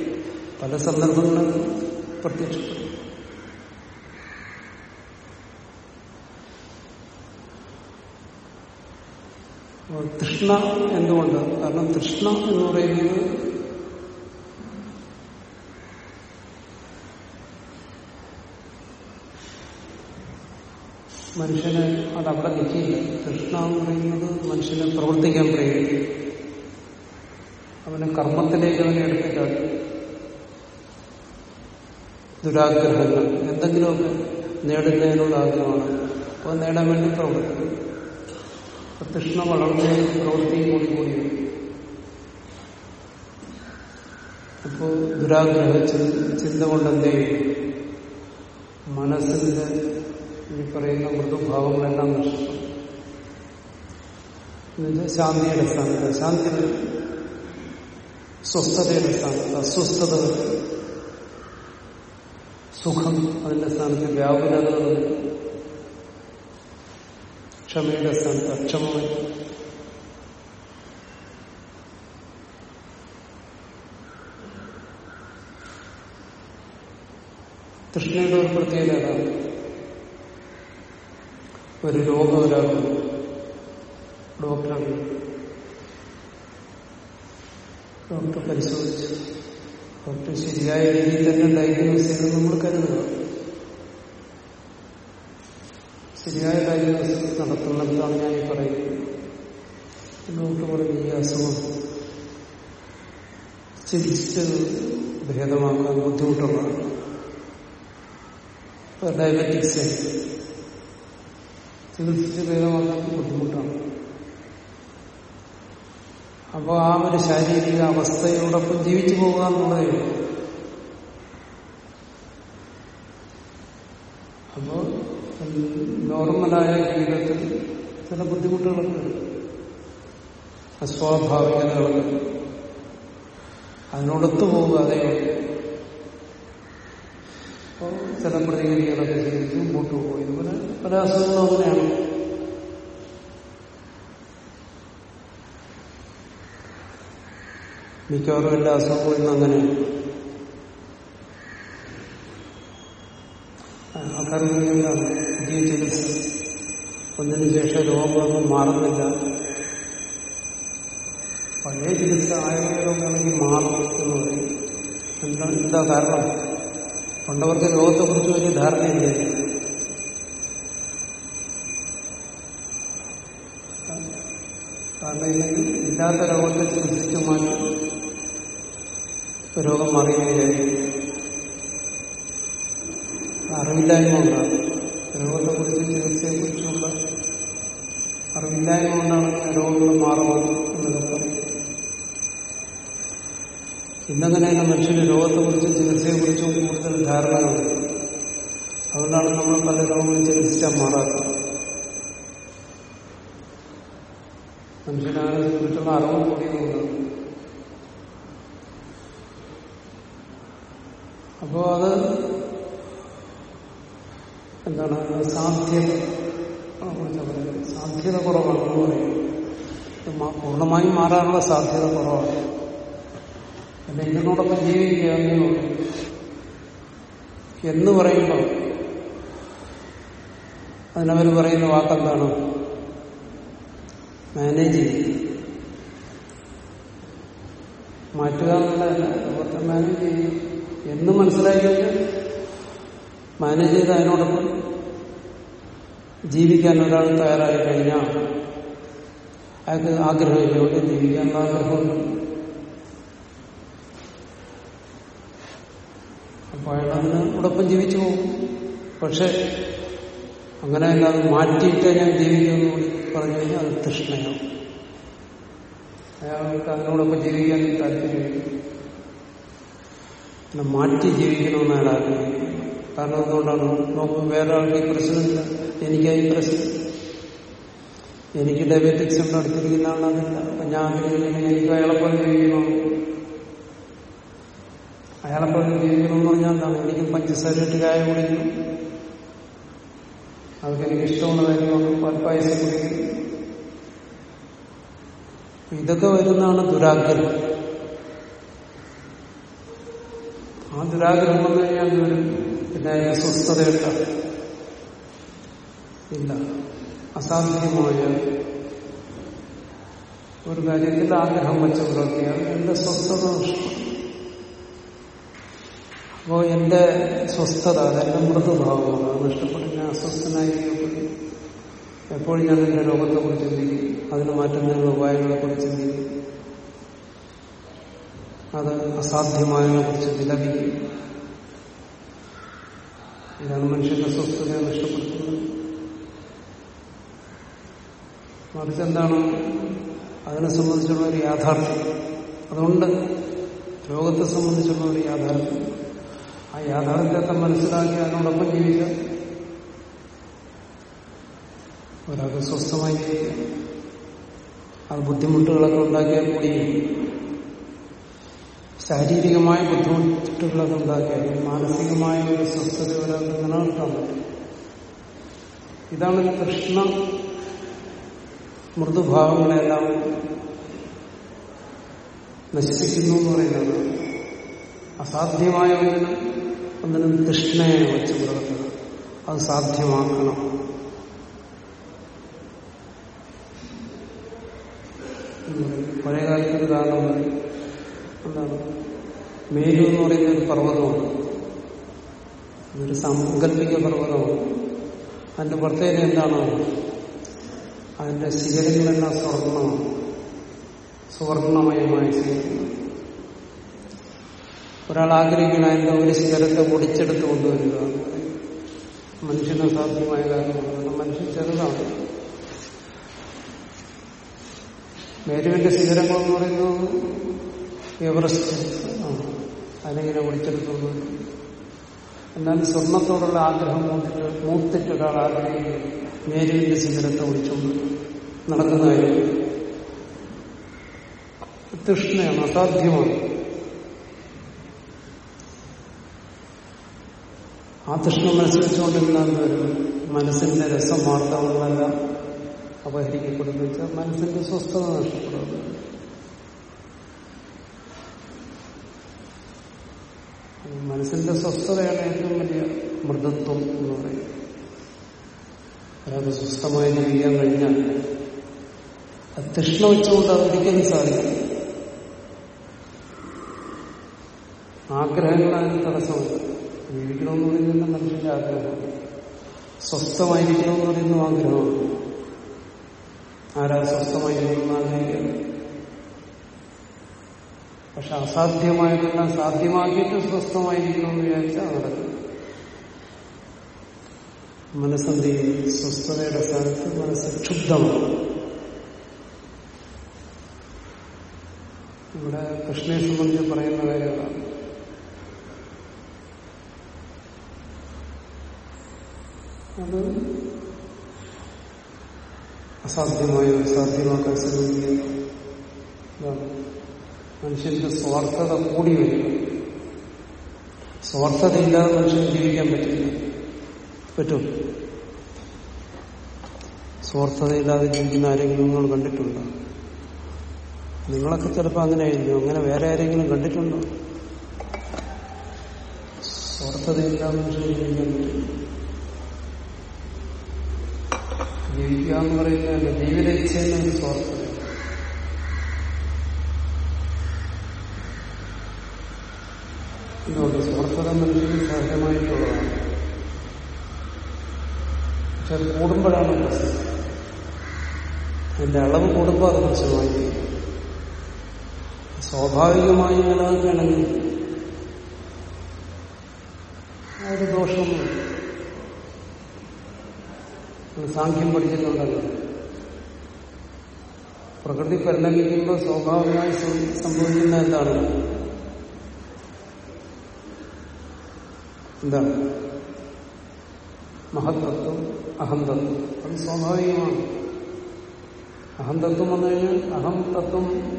പല സന്ദർഭങ്ങളും പ്രത്യക്ഷപ്പെടും. തൃഷ്ണ എന്തുകൊണ്ട്? കാരണം തൃഷ്ണ എന്ന് പറയുന്നത് മനുഷ്യനെ അത് അവിടെ നിൽക്കില്ല തൃഷ്ണ എന്ന് പറയുന്നത് മനുഷ്യനെ പ്രവർത്തിക്കാൻ പ്രേരിക്കും അവനെ കർമ്മത്തിലേക്ക് അവനെ എടുത്തിട്ടാണ് ദുരാഗ്രഹങ്ങൾ. എന്തെങ്കിലുമൊക്കെ നേടുന്നതിനുള്ള ആഗ്രഹമാണ്. അപ്പോൾ നേടാൻ വേണ്ടി പ്രവർത്തിക്കും. കൃഷ്ണ തൃഷ്ണ വളർന്നതിന് പ്രവൃത്തിയും കൂടി കൂടിയാണ്. അപ്പോൾ ദുരാഗ്രഹ ചിന്ത കൊണ്ട് എന്ത് ചെയ്യും? മനസ്സിന്റെ ഈ പറയുന്ന മൃദുഭാവങ്ങളെല്ലാം നഷ്ടപ്പെടും എന്നുവെച്ചാൽ ശാന്തിയുടെ സ്ഥാനത്ത് ശാന്തി സ്വസ്ഥതയുടെ സ്ഥാനത്ത് അസ്വസ്ഥത സുഖം അതിന്റെ സ്ഥാനത്ത് വ്യാകുലത ക്ഷമയുടെ സ്ഥാനത്ത് അക്ഷമ. തൃഷ്ണയുടെ ഒരു പ്രത്യേകത ഒരു രോഗം ഒരാൾക്ക് ഡോക്ടറാണ് ഡോക്ടർ പരിശോധിച്ചു. ഡോക്ടർ ശരിയായ രീതിയിൽ തന്നെ ഡയഗ്നോസ് ചെയ്ത് നമ്മൾ കരുതുക ശരിയായ ഡയഗ്നോസ് നടത്തുന്നതാണ് ഞാൻ ഈ പറയുന്നത്. ഡോക്ടർ പറഞ്ഞു ഈ അസുഖം ചികിത്സിച്ച് ഭേദമാക്കാൻ ബുദ്ധിമുട്ടുള്ളതാണ് ഇപ്പൊ ഡയബറ്റിക്സ് ചികിത്സിച്ച് ഭേദമാക്കാൻ ബുദ്ധിമുട്ടാണ്. അപ്പോൾ ആ ഒരു ശാരീരിക അവസ്ഥയോടൊപ്പം ജീവിച്ചു പോകുക എന്നുള്ളതേ അപ്പോൾ നോർമലായ ജീവിതത്തിൽ ചില ബുദ്ധിമുട്ടുകളൊക്കെ. അസ്വാഭാവികതകളൊക്കെ അതിനോടൊത്തു പോകാതെയുള്ളൂ അപ്പോൾ ചില പ്രതികരികളൊക്കെ ചെയ്തിട്ട് മുമ്പോട്ട് പോകും ഇതുപോലെ പല അസുഖങ്ങളും അങ്ങനെയാണ്. മിക്കവാറും എല്ലാ അസുഖവും ഇന്ന് അങ്ങനെയാണ് ആൾക്കാർക്കെല്ലാം പുതിയ ചികിത്സ. ഒന്നിനു ശേഷം രോഗങ്ങളൊന്നും മാറുന്നില്ല. പഴയ ചികിത്സ ആയുർവേദമാണെങ്കിൽ മാറും എന്ന് പറയും. എന്താ എന്താ കാരണം? പണ്ടവർക്ക് രോഗത്തെക്കുറിച്ച് വലിയ ധാരണയില്ല കാരണം ഇല്ലാത്ത രോഗത്തെ ചികിത്സിച്ച് മാറ്റി രോഗം മാറിയെങ്കിൽ അറിവില്ലായ്മ ഉണ്ടാകും രോഗത്തെക്കുറിച്ച് ചികിത്സയെക്കുറിച്ചുള്ള അറിവില്ലായ്മ കൊണ്ടാണ് രോഗങ്ങൾ മാറുന്നത് എന്നൊക്കെ പറയും ഇന്നങ്ങനെയല്ല മനുഷ്യന് രോഗത്തെക്കുറിച്ചും ചികിത്സയെക്കുറിച്ചും കൂടുതൽ ധാരണകളുണ്ട് അതുകൊണ്ടാണ് നമ്മൾ പല രോഗങ്ങളും ചികിത്സിച്ചാൽ മാറാത്തത് മനുഷ്യനാണ് കുറിച്ചുള്ള അറിവ് കൂടിയതുകൊണ്ടാണ് അപ്പോ അത് എന്താണ് സാധ്യത കുറിച്ച് പറയുന്നത് സാധ്യത കുറവാണെന്ന് പറയും ഇത് മാ- മാറാനുള്ള സാധ്യത കുറവാണ്. പിന്നെ ഇതിനോടൊപ്പം ജീവിക്കുക ഉള്ളൂ. എന്ന് പറയുമ്പോൾ അതിനവർ പറയുന്ന വാക്കെന്താണ്? മാനേജ് ചെയ്യുക. മാറ്റുക എന്നുള്ളതല്ല മാനേജ് ചെയ്യും എന്ന് മനസ്സിലാക്കി കഴിഞ്ഞാൽ മാനേജ് ചെയ്ത് അതിനോടൊപ്പം ജീവിക്കാൻ ഒരാൾ തയ്യാറായി കഴിഞ്ഞാൽ അയാൾക്ക് ആഗ്രഹമില്ല. എവിടെ ജീവിക്കാൻ ആഗ്രഹമുണ്ട് അപ്പൊ അയാൾ ഉടപ്പം ജീവിച്ചു പോകും. പക്ഷെ അങ്ങനെയല്ല അത് മാറ്റിയിട്ട് ഞാൻ ജീവിക്കുമെന്ന് പറഞ്ഞു കഴിഞ്ഞാൽ അത് തൃഷ്ണയാണ് അയാൾക്ക് അതിനോടൊപ്പം ജീവിക്കാൻ താല്പര്യമില്ല. പിന്നെ മാറ്റി ജീവിക്കണമെന്ന് അയാൾ ആഗ്രഹിക്കുന്നു. കാരണം എന്തുകൊണ്ടാണ് നോക്കും വേറെ ആൾക്ക് പ്രശ്നമില്ല. എനിക്കായി പ്രശ്നം. എനിക്ക് ഡയബറ്റിക്സ് ഉണ്ട് അടുത്തിരിക്കുന്ന ആളതില്ല അപ്പൊ ഞാൻ ആഗ്രഹിക്കുന്നത് എനിക്ക് അയാളെപ്പോലെ ജീവിക്കണം അയാളെപ്പോലെ ജീവിക്കണമെന്ന് പറഞ്ഞാൽ എന്താണ് എനിക്ക് പഞ്ചസാരയിട്ട് ചായ കുടിക്കണം അതൊക്കെ എനിക്ക് ഇഷ്ടമുള്ള കാര്യമാണ്. പൽപ്പായസം കുടിക്കും. ഇതൊക്കെ വരുന്നതാണ് ദുരാഗ്രഹം. ആ ദുരാഗ്രഹം വന്നു കഴിഞ്ഞാൽ വരും പിന്നെ അതിന് സ്വസ്ഥതയുണ്ട ഇല്ല. അസാധ്യമായ ഒരു കാര്യത്തിൽ ആഗ്രഹം വെച്ച് പുലർത്തിയാൽ എന്റെ സ്വസ്ഥത നഷ്ടം. അപ്പോ എന്റെ സ്വസ്ഥത അതെന്റെ മൃദുഭാവമാണ് അത് നഷ്ടപ്പെട്ട് ഞാൻ അസ്വസ്ഥനായിരിക്കപ്പെടും എപ്പോഴും ഞാൻ എന്റെ രോഗത്തെക്കുറിച്ച് ചിന്തിക്കും അതിന് മാറ്റുന്നതിനുള്ള ഉപായങ്ങളെക്കുറിച്ച് ചിന്തിക്കും. അത് അസാധ്യമായതിനെ കുറിച്ച് വിലപിക്കും. ഇതാണ് മനുഷ്യന്റെ സ്വസ്ഥതയെ നഷ്ടപ്പെടുത്തുന്നത്. മറിച്ച് എന്താണ് അതിനെ സംബന്ധിച്ചുള്ള ഒരു യാഥാർത്ഥ്യം. അതുകൊണ്ട് രോഗത്തെ സംബന്ധിച്ചുള്ള ഒരു യാഥാർത്ഥ്യം. ആ യാഥാർത്ഥ്യത്തെ മനസ്സിലാക്കി അതിനോടൊപ്പം ജീവിക്കാൻ ഒരാൾക്ക് സ്വസ്ഥമായി ജീവിക്കാം അത് ബുദ്ധിമുട്ടുകളൊക്കെ ഉണ്ടാക്കിയാൽ കൂടി ശാരീരികമായ ബുദ്ധിമുട്ടുകളൊക്കെ ഉണ്ടാക്കിയാൽ മാനസികമായ ഒരു സ്വസ്ഥത ഒരാൾക്ക് നിലനിർത്താൻ പറ്റും. ഇതാണ് കൃഷ്ണ മൃദുഭാവങ്ങളെല്ലാം നശിപ്പിക്കുന്നു എന്ന് പറയുന്നത് അസാധ്യമായ ഒന്നിനും ഒന്നിനും തൃഷ്ണയെ വെച്ച് പുലർത്തുക അത് സാധ്യമാക്കണം. പഴയ കാലത്ത് കാരണം പറയും എന്താണ്? മേരു എന്ന് പറയുന്ന ഒരു പർവതമാണ് അതൊരു സാങ്കല്പിക പർവതമാണ്. അതിന്റെ പ്രത്യേകത എന്താണ്? അതിന്റെ ശിഖരങ്ങളെല്ലാം സ്വർണമാണ് സുവർണമയമായി സ്വീകരിക്കുന്നു ഒരാൾ ആഗ്രഹിക്കുന്ന അതിന്റെ ഒരു ശിഖരത്തെ ഒടിച്ചെടുത്ത് കൊണ്ടുവരിക. മനുഷ്യന് സാധ്യമായ കാര്യമാണ്. മനുഷ്യൻ ചെറുതാണ്. മേരുവിന്റെ ശിഖരങ്ങൾ എന്ന് പറയുന്നത് എവറസ്റ്റ് ആണ്. അതിനെങ്ങനെ ഒടിച്ചെടുത്തുകൊണ്ട് എന്നാൽ സ്വർണത്തോടുള്ള ആഗ്രഹം മൂത്തിട്ട് മൂത്തിട്ട് ഒരാൾ ആഗ്രഹിക്കും മേരുവിന്റെ ശിഖരത്തെ ഒളിച്ചുകൊണ്ട് നടക്കുന്നതായിരുന്നു തൃഷ്ണയാണ് അസാധ്യമാണ്. ആ തൃഷ്ണ മനസ്സിൽ വെച്ചുകൊണ്ടിരുന്ന മനസ്സിന്റെ രസം രസമാർദ്ദങ്ങളെല്ലാം അപഹരിക്കപ്പെടുന്നു വെച്ചാൽ മനസ്സിന്റെ സ്വസ്ഥത നഷ്ടപ്പെടുന്നു. മനസ്സിന്റെ സ്വസ്ഥതയാണ് ഏറ്റവും വലിയ മൃദത്വം എന്ന് പറയുന്നത്. ഒരാൾക്ക് സ്വസ്ഥമായി ജീവിക്കാൻ കഴിഞ്ഞാൽ അത് തൃഷ്ണ വെച്ചുകൊണ്ട് അതൊരിക്കലും സാധിക്കും. ആഗ്രഹങ്ങൾ അതിന് തടസ്സമല്ല ജീവിക്കണമെന്ന് പറയുന്നത് മനുഷ്യന്റെ ആഗ്രഹമാണ്. സ്വസ്ഥമായിരിക്കണമെന്ന് പറയുന്ന ആഗ്രഹമാണ്. ആരാ സ്വസ്ഥമായിരിക്കണമെന്ന് ആഗ്രഹിക്കുന്നത്? പക്ഷെ അസാധ്യമായതെല്ലാം സാധ്യമാക്കിയിട്ട് സ്വസ്ഥമായിരിക്കണമെന്ന് വിചാരിച്ചാൽ നടക്കും മനസ്സെന്ത് ചെയ്യും സ്വസ്ഥതയുടെ സ്ഥാനത്ത് മനസ്സ് ക്ഷുബ്ധമാണ് ഇവിടെ കൃഷ്ണനെ സംബന്ധിച്ച് പറയുന്ന കാര്യമാണ് അത് അസാധ്യമായോ സാധ്യമാക്കാൻ ശ്രമിക്കുക. മനുഷ്യന്റെ സ്വാർത്ഥത കൂടി വരിക. സ്വാർത്ഥതയില്ലാതെ മനുഷ്യൻ ജീവിക്കാൻ പറ്റില്ല. പറ്റും സ്വാർത്ഥതയില്ലാതെ ജീവിക്കുന്ന ആരെങ്കിലും നിങ്ങൾ കണ്ടിട്ടുണ്ടോ? നിങ്ങളൊക്കെ ചിലപ്പോൾ അങ്ങനെ ആയിരിക്കും. അങ്ങനെ വേറെ ആരെങ്കിലും കണ്ടിട്ടുണ്ടോ? സ്വാർത്ഥതയില്ലാതെ ജീവിക്കാൻ ജീവിക്കുക എന്ന് പറയുന്നതല്ല ജീവിത ഇച്ഛയെന്ന സ്വാർത്ഥത എന്തുകൊണ്ട് സ്വാർത്ഥത മനുഷ്യന് സഹജമായിട്ടുള്ളതാണ് പക്ഷെ അത് കൂടുമ്പോഴാണ് പ്രശ്നം. അതിന്റെ അളവ് കൂടുമ്പോൾ അത് പ്രശ്നമായി സ്വാഭാവികമായി നിലനിൽക്കുകയാണെങ്കിൽ ആ ഒരു ദോഷമൊന്നും നമ്മൾ സാഖ്യം പഠിച്ചിട്ടുണ്ടല്ലോ. പ്രകൃതി പരിണമിക്കുമ്പോൾ സ്വാഭാവികമായി സംഭവിക്കുന്ന എന്താണ്? എന്താണ്? മഹത്തത്വം അഹന്തത്വം അത് സ്വാഭാവികമാണ്. അഹന്തത്വം വന്നു കഴിഞ്ഞാൽ അഹം തത്വം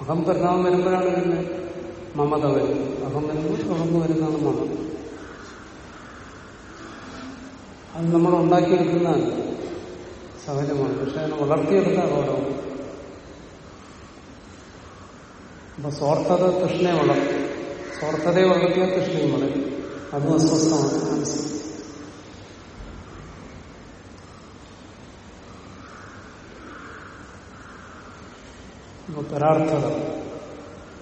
അഹം പരിണാമം വരുമ്പോഴാണ് പിന്നെ മമത വരും അഹം വരുമ്പോൾ അഹം വരുന്നതാണ് മമത. അത് നമ്മൾ ഉണ്ടാക്കിയെടുക്കുന്നതാണ്. സഹജമാണ്. പക്ഷെ അതിനെ വളർത്തിയെടുത്ത അപകടമാണ്. അപ്പൊ സ്വാർത്ഥത തൃഷ്ണയെ വളർത്തും. സ്വാർത്ഥതയെ വളർത്തിയ തൃഷ്ണയും വളരും. അതും അസ്വസ്ഥമാണ്. മനസ്സിൽ അപ്പൊ പരാർത്ഥത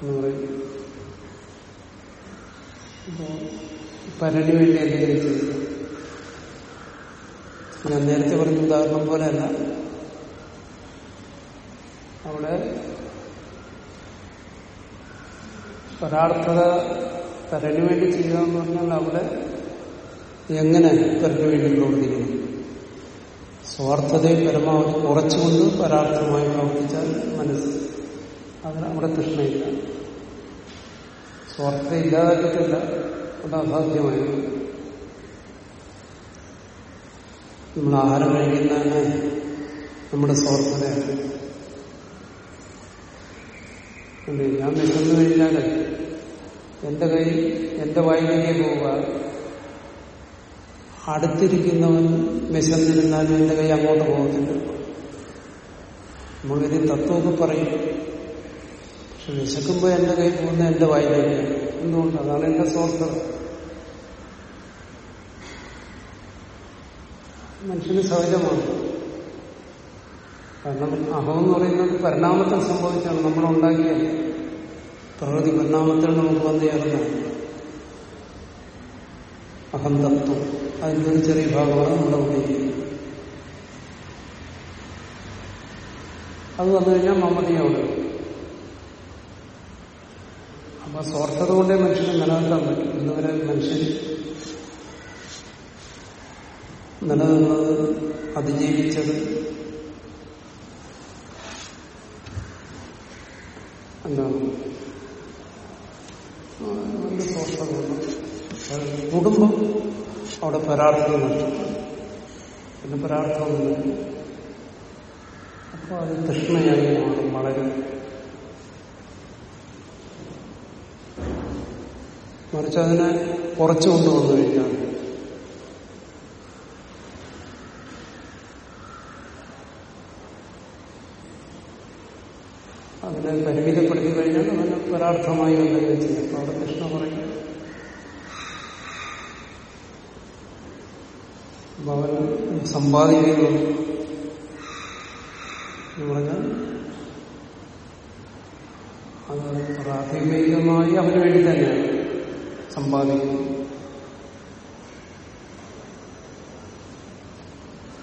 എന്ന് പറയും. പരന് വേണ്ടി എന്തെങ്കിലും ചെയ്യുക ഞാൻ നേരത്തെ പറഞ്ഞ ഉദാഹരണം പോലെയല്ല. അവിടെ പരാർത്ഥത പരന് വേണ്ടി ചെയ്യുക എന്ന് പറഞ്ഞാൽ അവിടെ എങ്ങനെ പരന് വേണ്ടി പ്രവർത്തിക്കുന്നു? സ്വാർത്ഥതയെ പരമാവധി കുറച്ചുകൊണ്ട് പരാർത്ഥമായി പ്രവർത്തിച്ചാൽ മനസ്സ് അതിന് അവിടെ തൃഷ്ണയില്ല സ്വാർത്ഥത ഇല്ലാതാക്കത്തില്ല അത് അസാധ്യമായിരുന്നു നമ്മൾ ആഹാരം കഴിക്കുന്നതന്നെ നമ്മുടെ സ്വാർത്ഥതയാണ്. ഞാൻ വിശന്നു കഴിഞ്ഞാൽ എന്റെ കൈ എന്റെ വായിലേക്ക് പോവുക. അടുത്തിരിക്കുന്നവൻ വിശന്നിരുന്നാലും എന്റെ കൈ അങ്ങോട്ട് പോകത്തില്ല. നമ്മൾ വലിയ തത്വമൊക്കെ പറയും. വിശക്കുമ്പോൾ എന്റെ കൈ പോകുന്ന എന്റെ വായിലേക്ക് എന്തുകൊണ്ട്? അതാണ് എന്റെ സ്വാർത്ഥത മനുഷ്യന് സഹജമാണ്. കാരണം അഹം എന്ന് പറയുന്നത് പരിണാമത്തിൽ സംഭവിച്ചാണ്. നമ്മളുണ്ടാക്കിയ പ്രകൃതി പരിണാമത്തിൽ നമുക്ക് വന്നു ചേർന്ന അഹന്തത്വം. അതിന്റെ ഒരു ചെറിയ ഭാഗമാണ് നമ്മുടെ ഉള്ളിൽ അത് വന്നു കഴിഞ്ഞാൽ മമതയോട് അപ്പൊ സ്വാർത്ഥത കൊണ്ടേ മനുഷ്യനെ നിലനിർത്താൻ പറ്റും. ഇന്നുവരെ മനുഷ്യൻ നിലനിന്നത് അതിജീവിച്ചത് കുടുംബം അവിടെ പരാർത്ഥം പിന്നെ പരാർത്ഥമൊന്നുമില്ല അപ്പൊ അത് തൃഷ്ണയായി മാറും വളരും. മറിച്ച് അതിനെ കുറച്ചു കൊണ്ടുവന്നു കഴിഞ്ഞാൽ അതിനെ പരിമിതപ്പെടുത്തി കഴിഞ്ഞാൽ അതിനെ പരാർത്ഥമായി എന്തെങ്കിലും ചെയ്യും അപ്പൊ അവിടെ കൃഷ്ണ പറയും അവൻ സമ്പാദിക്കുന്നു. പറഞ്ഞാൽ അത് പ്രാഥമികമായി അവന് വേണ്ടി തന്നെയാണ്. സമ്പാദിക്കുന്നത്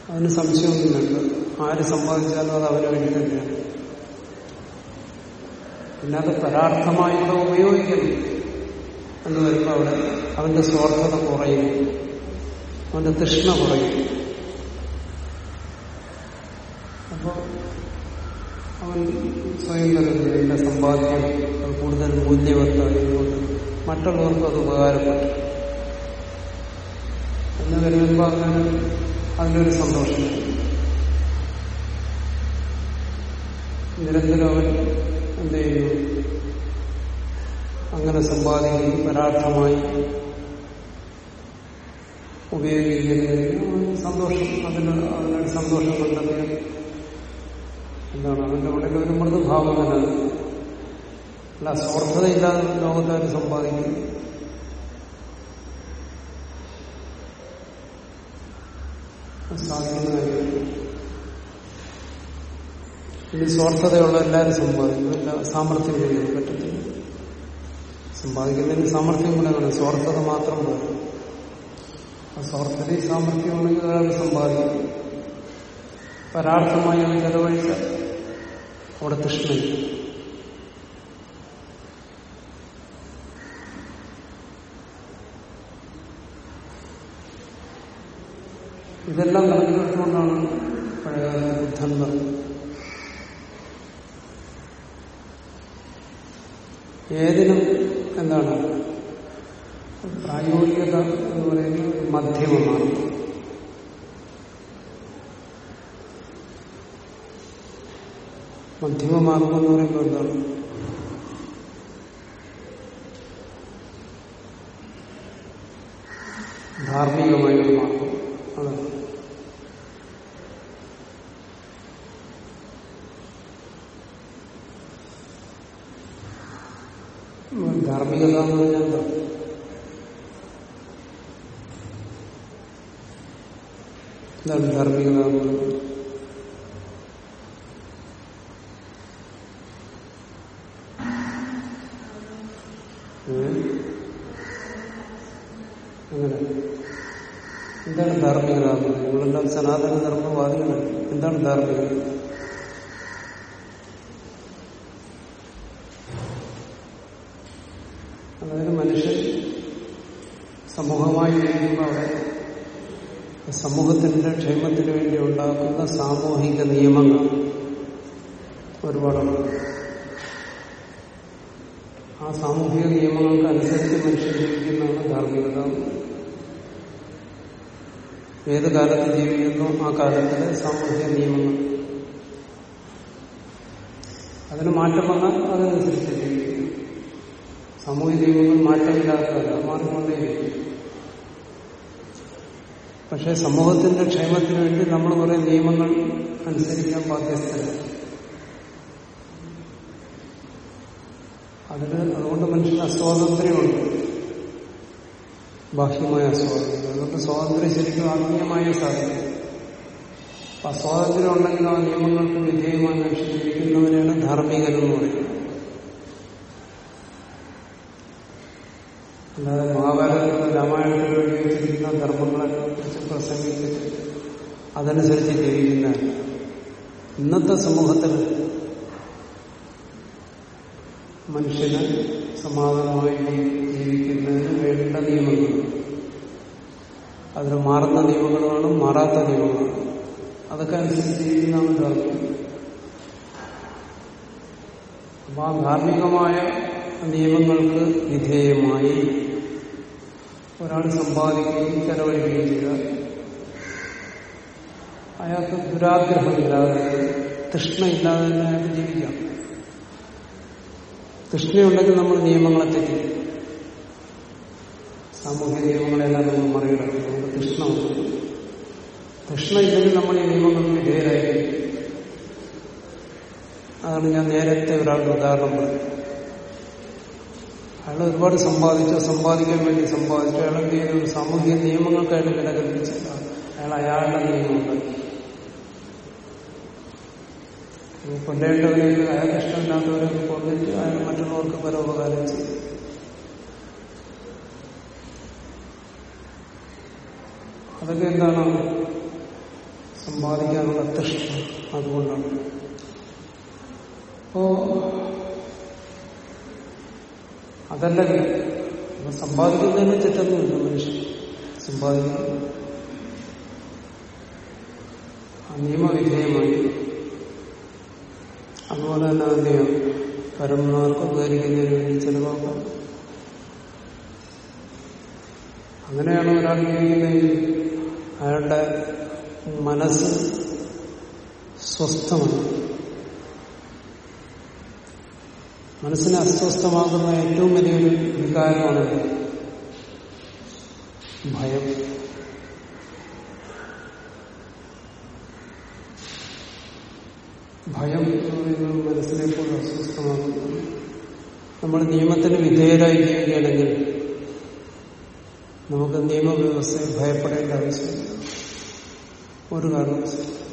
അതിന് സംശയമൊന്നുമില്ല. ആര് സമ്പാദിച്ചാലും അത് അവന് വേണ്ടി തന്നെയാണ്. പിന്നെ അത് പരാർത്ഥമായിട്ട് ഉപയോഗിക്കുന്നു. എന്ന് വരുമ്പോൾ അവിടെ അവന്റെ സ്വാർത്ഥത കുറയും. അവന്റെ തൃഷ്ണ കുറയും. അപ്പോൾ അവൻ സ്വയം കരുതുന്നു എന്റെ സമ്പാദ്യം കൂടുതൽ മൂല്യവത്തായതുകൊണ്ട് മറ്റുള്ളവർക്കും അത് ഉപകാരപ്പെട്ടു. എന്ന് കരുതുമ്പോൾ അങ്ങനെ അതിനൊരു സന്തോഷം. നിരന്തരം അവൻ എന്ത് ചെയ്യുന്നു അങ്ങനെ സമ്പാദിക്കുകയും പരാർത്ഥമായി ഉപയോഗിക്കുന്നതിന് സന്തോഷം. അതിന് അതിനൊരു സന്തോഷം കണ്ടെത്തുകയും എന്താണ്? അവന്റെ ഉള്ളിൽ ഒരു മൃദുഭാവം തന്നെ. അല്ല സ്വാർത്ഥതയില്ലാതെ ലോകത്തെ സമ്പാദിക്കുന്നു സാധിക്കുന്ന കാര്യമാണ് ഇനി സ്വാർത്ഥതയുള്ള എല്ലാവരും സമ്പാദിക്കും. എല്ലാ സാമർഥ്യം ചെയ്യാൻ പറ്റത്തില്ല. സമ്പാദിക്കുന്നതിന് സാമർഥ്യം കൂടെ വേണം സ്വാർത്ഥത മാത്രം പോലും സ്വാർത്ഥതയും സാമർഥ്യം ഉണ്ടെങ്കിൽ ഒരാൾ സമ്പാദിക്കും. പരാർത്ഥമായി അത് ചെലവഴിച്ചാൽ അവിടെ തൃഷ്ണയില്ല ഇതെല്ലാം കണക്കിലെടുത്തുകൊണ്ടാണ് പഴയകാല ബുദ്ധൻ പറഞ്ഞത് ഏതിനും എന്താണ്? പ്രായോഗികത എന്ന് പറയുന്നത് മധ്യമമാണ്. മധ്യമമാർഗം എന്ന് പറയുമ്പോൾ എന്താണ്? ധാർമ്മികമായ മാർഗം അതാണ് ധാർമ്മികത എന്ന് പറഞ്ഞാൽ എന്താ എന്താണ് ധാർമ്മികത എന്ന് അങ്ങനെ എന്താണ് ധാർമ്മികത നിങ്ങളെല്ലാം സനാതന ധർമ്മവാദികളാണ് എന്താണ് ധാർമ്മികത അതായത് മനുഷ്യൻ സമൂഹമായി കഴിയുമ്പോൾ അവിടെ സമൂഹത്തിന്റെ ക്ഷേമത്തിന് വേണ്ടി ഉണ്ടാക്കുന്ന സാമൂഹിക നിയമങ്ങൾ ഒരുപാടുണ്ട്. ആ സാമൂഹിക നിയമങ്ങൾക്ക് അനുസരിച്ച് മനുഷ്യൻ ജീവിക്കുന്നതാണ് ധാർമ്മികത. ഏത് കാലത്ത് ജീവിക്കുന്നു? ആ കാലത്തിലെ സാമൂഹിക നിയമങ്ങൾ. അതിന് മാറ്റം വന്നാൽ അതനുസരിച്ച് ജീവിക്കുന്നു. സാമൂഹിക നിയമങ്ങൾ മാറ്റമില്ലാത്തതല്ല മാറിക്കൊണ്ടേയിരിക്കും പക്ഷെ സമൂഹത്തിന്റെ ക്ഷേമത്തിന് വേണ്ടി നമ്മൾ കുറെ നിയമങ്ങൾ അനുസരിക്കാൻ ബാധ്യസ്ഥരാണ്. അതിന് അതുകൊണ്ട് മനുഷ്യന് അസ്വാതന്ത്ര്യമുണ്ട് ബാഹ്യമായ അസ്വാതന്ത്ര്യം. അതുകൊണ്ട് സ്വാതന്ത്ര്യം ശരിക്കും ആത്മീയമായ സാധ്യത. അപ്പൊ ഉണ്ടെങ്കിൽ ആ നിയമങ്ങൾക്ക് വിധേയമായി മനുഷ്യൻ ജീവിക്കുന്നവരെയാണ് ധാർമ്മികരെന്ന് പറയുന്നത്. അല്ലാതെ മഹാഭാരതത്തിലും രാമായണത്തിലും വേണ്ടി ധർമ്മങ്ങളൊക്കെ ധർമ്മങ്ങളെ കുറിച്ച് പ്രസംഗിച്ച് അതനുസരിച്ച് ജീവിക്കുന്ന ഇന്നത്തെ സമൂഹത്തിൽ മനുഷ്യന് സമാധാനമായി ജീവിക്കുന്നതിന് വേണ്ട നിയമങ്ങൾ. അതിന് മാറുന്ന നിയമങ്ങളാണ് മാറാത്ത നിയമങ്ങളാണ് അതൊക്കെ അനുസരിച്ച് ജീവിക്കുന്നതാണ് ധാർമ്മികം. അപ്പൊ ആ ധാർമ്മികമായ നിയമങ്ങൾക്ക് വിധേയമായി ഒരാൾ സമ്പാദിക്കുകയും ചെലവഴിക്കുകയും ചെയ്താൽ അയാൾക്ക് ദുരാഗ്രഹമില്ലാതെ തൃഷ്ണയില്ലാതെ തന്നെ അയാൾക്ക് ജീവിക്കാം. തൃഷ്ണയുണ്ടെങ്കിൽ നമ്മൾ നിയമങ്ങളെ തെറ്റി സാമൂഹ്യ നിയമങ്ങളെല്ലാം നമ്മൾ മറികടക്കും. നമുക്ക് തൃഷ്ണ തൃഷ്ണ ഇല്ലെങ്കിൽ നമ്മൾ ഈ നിയമങ്ങൾക്ക് വിധേയരായിരിക്കും. അതാണ് ഞാൻ നേരത്തെ ഒരാളുടെ ഉദാഹരണം പറഞ്ഞത് അയാൾ ഒരുപാട് സമ്പാദിച്ചു സമ്പാദിക്കാൻ വേണ്ടി സമ്പാദിച്ചു. അയാൾ എന്ത് ചെയ്തു? സാമൂഹിക നിയമങ്ങൾക്കായിട്ട് വില കൽപ്പിച്ചില്ല അയാൾ അയാളുടെ നിയമം ഉണ്ടാക്കി കൊല്ലേണ്ടവരെങ്കിൽ അയാൾക്ക് ഇഷ്ടമില്ലാത്തവരെ കൊണ്ടിട്ട് അയാൾ മറ്റുള്ളവർക്ക് പരോപകാരം ചെയ്യും. അതൊക്കെ എന്താണ്? സമ്പാദിക്കാനുള്ള തൃഷ്ണ അതുകൊണ്ടാണ്. അപ്പോ അതല്ല സമ്പാദിക്കുന്നതിന് തെറ്റൊന്നുമില്ല മനുഷ്യൻ സമ്പാദിക്കുന്നു നിയമവിധേയമായി അതുപോലെ തന്നെ അദ്ദേഹം പരമാർക്ക് ഉപകരിക്കുന്നതിന് വേണ്ടി ചെലവാക്കാം. അങ്ങനെയാണ് ഒരാൾ ജീവിക്കുന്നതെങ്കിൽ അയാളുടെ മനസ്സ് സ്വസ്ഥമാണ് മനസ്സിനെ അസ്വസ്ഥമാക്കുന്ന ഏറ്റവും വലിയൊരു വികാരമാണ് ഭയം. ഭയം എന്ന് പറയുന്നത് മനസ്സിനെ പോലും അസ്വസ്ഥമാക്കുന്നു. നമ്മൾ നിയമത്തിന് വിധേയരായി ജീവിക്കുകയാണെങ്കിൽ നമുക്ക് നിയമവ്യവസ്ഥയെ ഭയപ്പെടേണ്ട ആവശ്യമില്ല. ഒരു കാരണവശാലും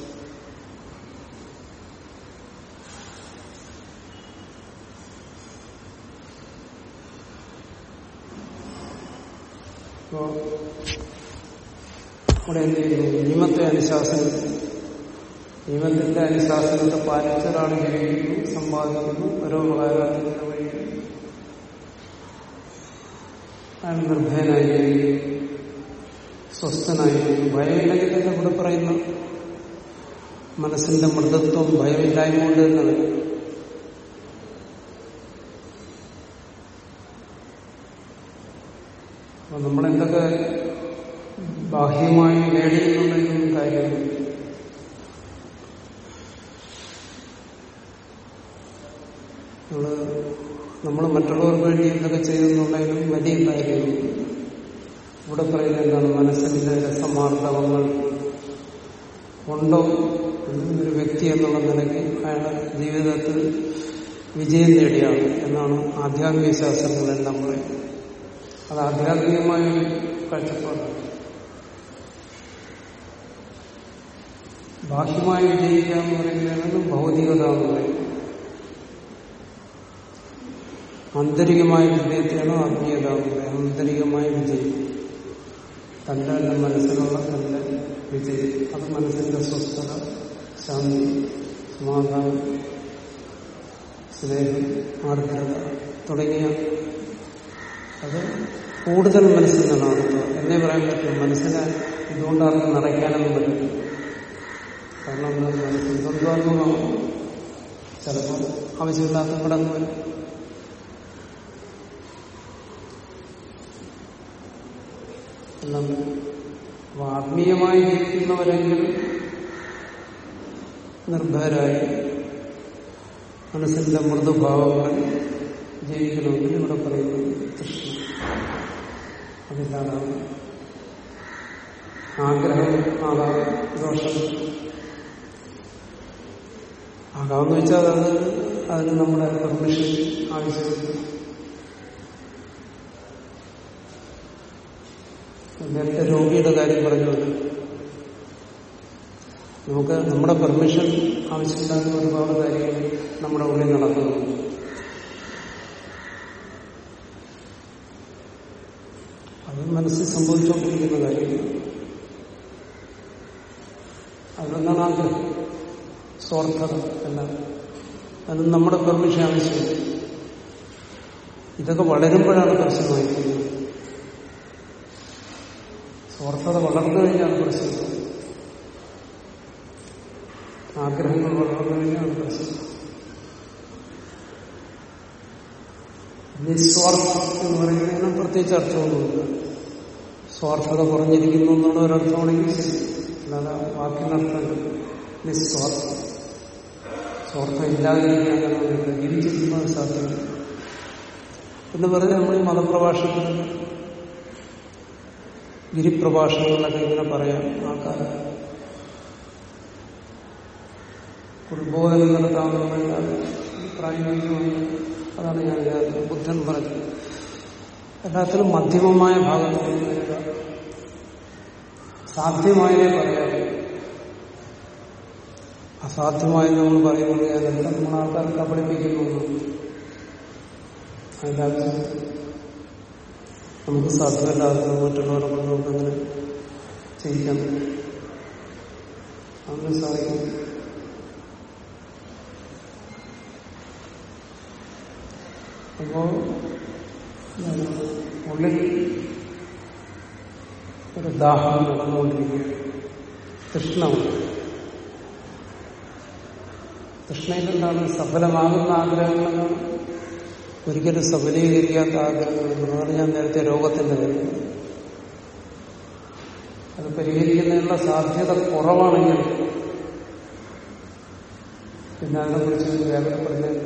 അപ്പോ അവിടെ എന്ത് ചെയ്യുന്നു നിയമത്തെ അനുശാസനം നിയമത്തിന്റെ അനുശാസനത്തെ പാലിച്ചൊരാൾ ജീവിക്കുന്നു സമ്പാദിക്കുന്നു പരോപകാരത്തിന് വഴി അയാൾ നിർഭയനായി സ്വസ്ഥനായിരിക്കുന്നു ഭയമില്ലെങ്കിൽ തന്നെ ഇവിടെ പറയുന്ന മനസ്സിന്റെ മൃദത്വം ഭയമില്ലായ്മ കൊണ്ട് തന്നെ. അപ്പൊ നമ്മളെന്തൊക്കെ ബാഹ്യമായി നേടിയിട്ടുണ്ടെങ്കിലും കാര്യമില്ല നമ്മൾ മറ്റുള്ളവർക്ക് വേണ്ടി എന്തൊക്കെ ചെയ്യുന്നുണ്ടെങ്കിലും വലിയ കാര്യമില്ല ഇവിടെ പറയുന്നത് എന്താണ്? മനസ്സിന്റെ രസമാർദ്ദവങ്ങൾ ഉണ്ടോ ഒരു വ്യക്തി എന്നുള്ള നിലയ്ക്ക് അയാളുടെ ജീവിതത്തിൽ വിജയം നേടിയാണ് എന്നാണ് ആധ്യാത്മിക ശാസ്ത്രങ്ങളെല്ലാം പറയുന്നത്. അത് ആധ്യാത്മികമായ കാഴ്ചപ്പാടാണ്. ബാഹ്യമായി വിജയിക്കുക എന്ന് പറയുന്നതാണ് ഭൗതികത എന്ന് പറയുന്നത് ആന്തരികമായ വിജയത്തെയാണ് ആത്മീയത എന്ന് പറയുന്നത് ആന്തരികമായ വിജയം. തന്റെ തന്നെ മനസ്സിലുള്ള തന്റെ വിജയം. അത് മനസ്സിന്റെ സ്വസ്ഥത ശാന്തി സമാധാനം സ്നേഹം ആർദ്രത തുടങ്ങിയ അത് കൂടുതൽ മനസ്സിൽ നിന്നാണ്. എന്നേ പറയാൻ പറ്റും മനസ്സിനെ ഇതുകൊണ്ട് ആർക്കും നിറയ്ക്കാനൊന്നും പറ്റില്ല. കാരണം മനസ്സിൽ സ്വന്തമാകുമ്പോൾ ചിലപ്പോൾ ആവശ്യമില്ലാത്ത കടന്നു വരും. എല്ലാം ആത്മീയമായി ജീവിക്കുന്നവരെങ്കിൽ നിർഭയരായി മനസ്സിന്റെ മൃദുഭാവങ്ങൾ ജീവിക്കണമെങ്കിൽ ഇവിടെ പറയുന്നത് കൃഷ്ണ അതില്ലാതാണ് ആഗ്രഹം ആകാം ദോഷം. ആകാമെന്ന് വെച്ചാൽ അത് അതിന് നമ്മുടെ പെർമിഷൻ ആവശ്യമില്ല നേരത്തെ രോഗിയുടെ കാര്യം പറഞ്ഞു നമുക്ക് നമ്മുടെ പെർമിഷൻ ആവശ്യമില്ലാത്ത ഒരുപാട് കാര്യങ്ങൾ നമ്മുടെ ഉള്ളിൽ നടക്കുന്നു അത് മനസ്സിൽ സംഭവിച്ചുകൊണ്ടിരിക്കുന്ന കാര്യങ്ങൾ. അതെന്താണ് ആഗ്രഹം. സ്വാർത്ഥത എല്ലാം അതിന് നമ്മുടെ പെർമിഷൻ ആവശ്യമില്ല ഇതൊക്കെ വളരുമ്പോഴാണ് പ്രശ്നം വഹിക്കുന്നത് സ്വാർത്ഥത വളർന്നു കഴിഞ്ഞാണ് പ്രശ്നം ആഗ്രഹങ്ങൾ വളർന്നു കഴിഞ്ഞാണ് പ്രശ്നം നിസ്വാർത്ഥം എന്ന് പറയുന്നതിന് പ്രത്യേകിച്ച് അർത്ഥമൊന്നുമില്ല. സ്വാർത്ഥത കുറഞ്ഞിരിക്കുന്നു എന്നുള്ള ഒരർത്ഥമാണെങ്കിൽ ശരി. അല്ലാതെ വാക്കിനർത്ഥം നിസ്വാർത്ഥം സ്വാർത്ഥം ഇല്ലാതിരിക്കാൻ അങ്ങനെയൊന്നുമില്ല ജീവിച്ചിരിക്കുന്നത് സാധ്യമല്ല എന്ന് പറഞ്ഞ് നമ്മൾ ഈ മതപ്രഭാഷണത്തിൽ ഗിരിപ്രഭാഷണങ്ങളൊക്കെ ഇങ്ങനെ പറയാം. ആൾക്കാർ ഉത്ബോധനം നടത്താമെന്നല്ലാൽ പ്രായോഗികമാണ്. അതാണ് ഞാൻ വിചാരിക്കുന്നത്. ബുദ്ധൻ പറഞ്ഞത് എല്ലാത്തിലും മധ്യമമായ ഭാഗത്ത് സാധ്യമായതേ പറയാം അസാധ്യമായെന്ന് നമ്മൾ പറയുന്നത് ഞാനെല്ലാം നമ്മൾ ആൾക്കാരെ കബളിപ്പിക്കുന്നു അതിന്റെ ആവശ്യം. നമുക്ക് സാധ്യമല്ലാതെ മറ്റുള്ളവരെ കൊണ്ട് നമുക്കങ്ങനെ ചെയ്യിക്കാൻ അങ്ങനെ സാധിക്കും അപ്പോ ഉള്ളിൽ ഒരു ദാഹം നടന്നുകൊണ്ടിരിക്കുകയാണ്. തൃഷ്ണമുണ്ട് തൃഷ്ണയിൽ എന്താണ് സഫലമാകുന്ന ആഗ്രഹങ്ങളെന്നാണ് ഒരിക്കലും സഫലീകരിക്കാത്ത ആഗ്രഹങ്ങൾ അതാണ് ഞാൻ നേരത്തെ രോഗത്തിന്റെ കാര്യം. അത് പരിഹരിക്കുന്നതിനുള്ള സാധ്യത കുറവാണെങ്കിൽ പിന്നെ അതിനെക്കുറിച്ച് വ്യാപനപ്പെടുന്നത്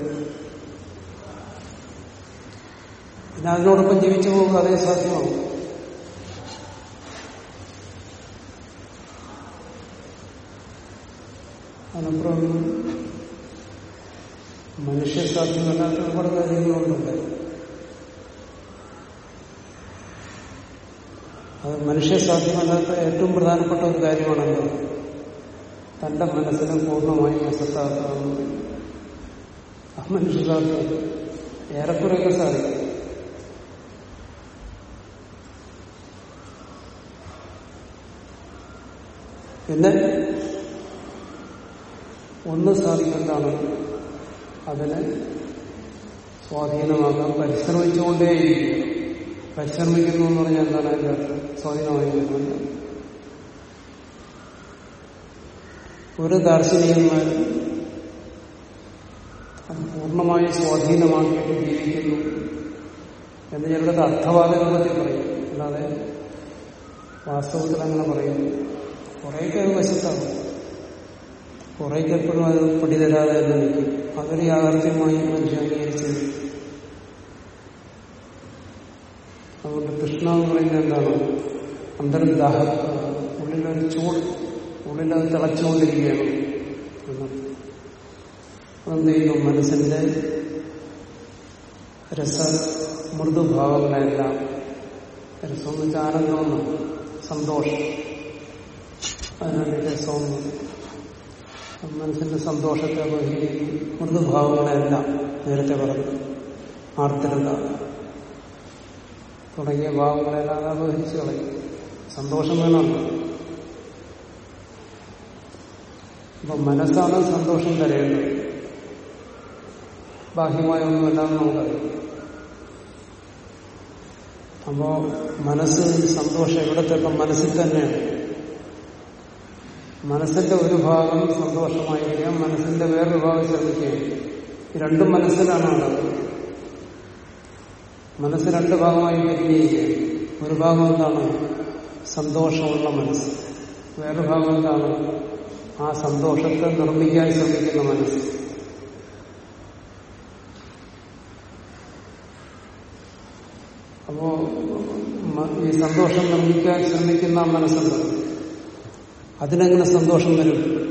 പിന്നെ അതിനോടൊപ്പം ജീവിച്ചു പോകുക അതേ സാധ്യമാകും അതിനപ്പുറം മനുഷ്യ സാധ്യമല്ലാത്ത ഒരുപാട് കാര്യങ്ങളുണ്ടല്ലേ അത് മനുഷ്യ സാധ്യമല്ലാത്ത ഏറ്റവും പ്രധാനപ്പെട്ട ഒരു കാര്യമാണല്ലോ തന്റെ മനസ്സിനെ പൂർണമായി അസത്താക്കാവുന്നത് ആ മനുഷ്യർക്ക് ഏറെക്കുറെയൊക്കെ സാധിക്കും. പിന്നെ ഒന്ന് സാധിക്കുന്നതാണ് അതിനെ സ്വാധീനമാക്കാൻ പരിശ്രമിച്ചുകൊണ്ടേയിരിക്കും പരിശ്രമിക്കുന്നു എന്ന് പറഞ്ഞാൽ എന്താണ് അതിന്റെ അർത്ഥം? സ്വാധീനമായിരിക്കുന്നത് ഒരു ദാർശനികന്മാരും അത് പൂർണമായി സ്വാധീനമാക്കിയിട്ട് ജീവിക്കുന്നു എന്ന് ചിലടത്ത് അർത്ഥവാദ രൂപത്തിൽ പറയും അല്ലാതെ വാസ്തവത്തിൽ അങ്ങനെ പറയുന്നു. കുറേയൊക്കെ അത് വശത്താണ് കുറേക്ക് എപ്പോഴും അത് പിടിതരാതെ തന്നെ നിൽക്കും. അതൊരു യാഥാർത്ഥ്യമായി മനുഷ്യ അംഗീകരിച്ചത് അതുകൊണ്ട് കൃഷ്ണ എന്ന് പറയുന്നത് എന്താണ്? അന്തർദാഹ. ഉള്ളിലൊരു ചൂട് ഉള്ളിലത് തിളച്ചുകൊണ്ടിരിക്കുകയാണ്. അതെന്ത് ചെയ്യുന്നു? മനസ്സിന്റെ രസ മൃദുഭാവങ്ങളെല്ലാം രസം വെച്ചാൽ ആനന്ദമെന്നും സന്തോഷം. അതിനാണ് രസമെന്ന് മനസ്സിന്റെ സന്തോഷത്തെ അപഹരിക്കും മൃദുഭാവങ്ങളെല്ലാം നേരത്തെ പറഞ്ഞു. ആർത്തിരത തുടങ്ങിയ ഭാവങ്ങളെല്ലാം അത് അപഹരിച്ച് കളയും. സന്തോഷം വേണം അപ്പൊ മനസ്സാണ് സന്തോഷം തരേണ്ടത്. ബാഹ്യമായ ഒന്നുമല്ലാന്ന് നമുക്കറിയാം. അപ്പോ മനസ്സ് സന്തോഷം എവിടത്തൊക്കെ മനസ്സിൽ തന്നെയാണ്. മനസ്സിന്റെ ഒരു ഭാഗം സന്തോഷമായിരിക്കാം മനസ്സിന്റെ വേറൊരു ഭാഗം ശ്രദ്ധിക്കുകയും രണ്ടും മനസ്സിലാണ് ഉള്ളത്. മനസ്സ് രണ്ട് ഭാഗമായി പിരിഞ്ഞിരിക്കുകയാണ് ഒരു ഭാഗം എന്താണ്? സന്തോഷമുള്ള മനസ്സ്. വേറൊരു ഭാഗം എന്താണ്? ആ സന്തോഷത്തെ നിർമ്മിക്കാൻ ശ്രമിക്കുന്ന മനസ്സ്. അപ്പോ ഈ സന്തോഷം നിർമ്മിക്കാൻ ശ്രമിക്കുന്ന മനസ്സുണ്ട്. അതിനെങ്ങനെ സന്തോഷം വരും.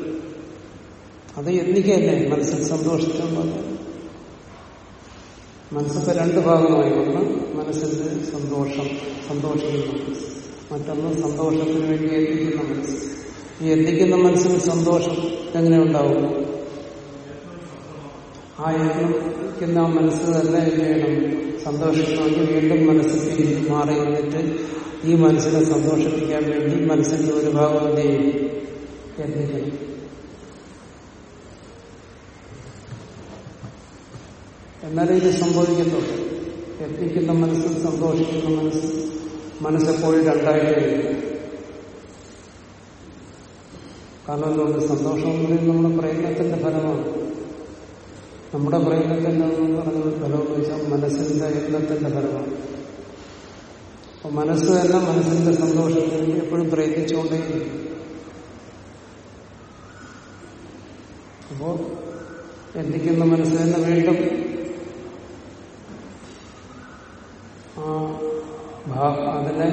അത് എന്നിക്കല്ലേ മനസ്സിൽ സന്തോഷത്തെ മനസ്സിപ്പോ രണ്ട് ഭാഗമായി ഒന്ന് മനസ്സിന്റെ സന്തോഷം സന്തോഷിക്കുന്ന മനസ്സ്. മറ്റൊന്ന് സന്തോഷത്തിന് വേണ്ടി എത്തിക്കുന്ന മനസ്സ്. ഈ എത്തിക്കുന്ന മനസ്സിന് സന്തോഷം എങ്ങനെ ഉണ്ടാവും ആ എത്തിക്കുന്ന ആ മനസ്സ് തന്നെ ചെയ്യണം സന്തോഷിക്കണമെങ്കിൽ വീണ്ടും മനസ്സ് തിരിഞ്ഞ് മാറി നിന്നിട്ട് ഈ മനസ്സിനെ സന്തോഷിപ്പിക്കാൻ വേണ്ടി മനസ്സിന്റെ ഒരു ഭാഗം എന്ത് ചെയ്യും? എത്തിക്കണം എന്നാലേ ഇത് സംഭവിക്കത്തുള്ളൂ. യത്നിക്കുന്ന മനസ്സ് സന്തോഷിക്കുന്ന മനസ്സ് മനസ്സെപ്പോഴും രണ്ടായിട്ട് കാരണം എന്തുകൊണ്ട്? സന്തോഷം എന്ന് പറയുന്നത് നമ്മുടെ പ്രയത്നത്തിന്റെ ഫലമാണ്. നമ്മുടെ പ്രയത്നത്തിന്റെ എന്ന് പറഞ്ഞ ഫലം എന്ന് വെച്ചാൽ മനസ്സിന്റെ യത്നത്തിന്റെ ഫലമാണ്. അപ്പൊ മനസ്സ് തന്നെ മനസ്സിന്റെ സന്തോഷത്തിന് എപ്പോഴും പ്രയത്നിച്ചുകൊണ്ടേയിരിക്കും. അപ്പോ എന്തിക്കുന്ന മനസ്സ് തന്നെ വീണ്ടും അതിനെ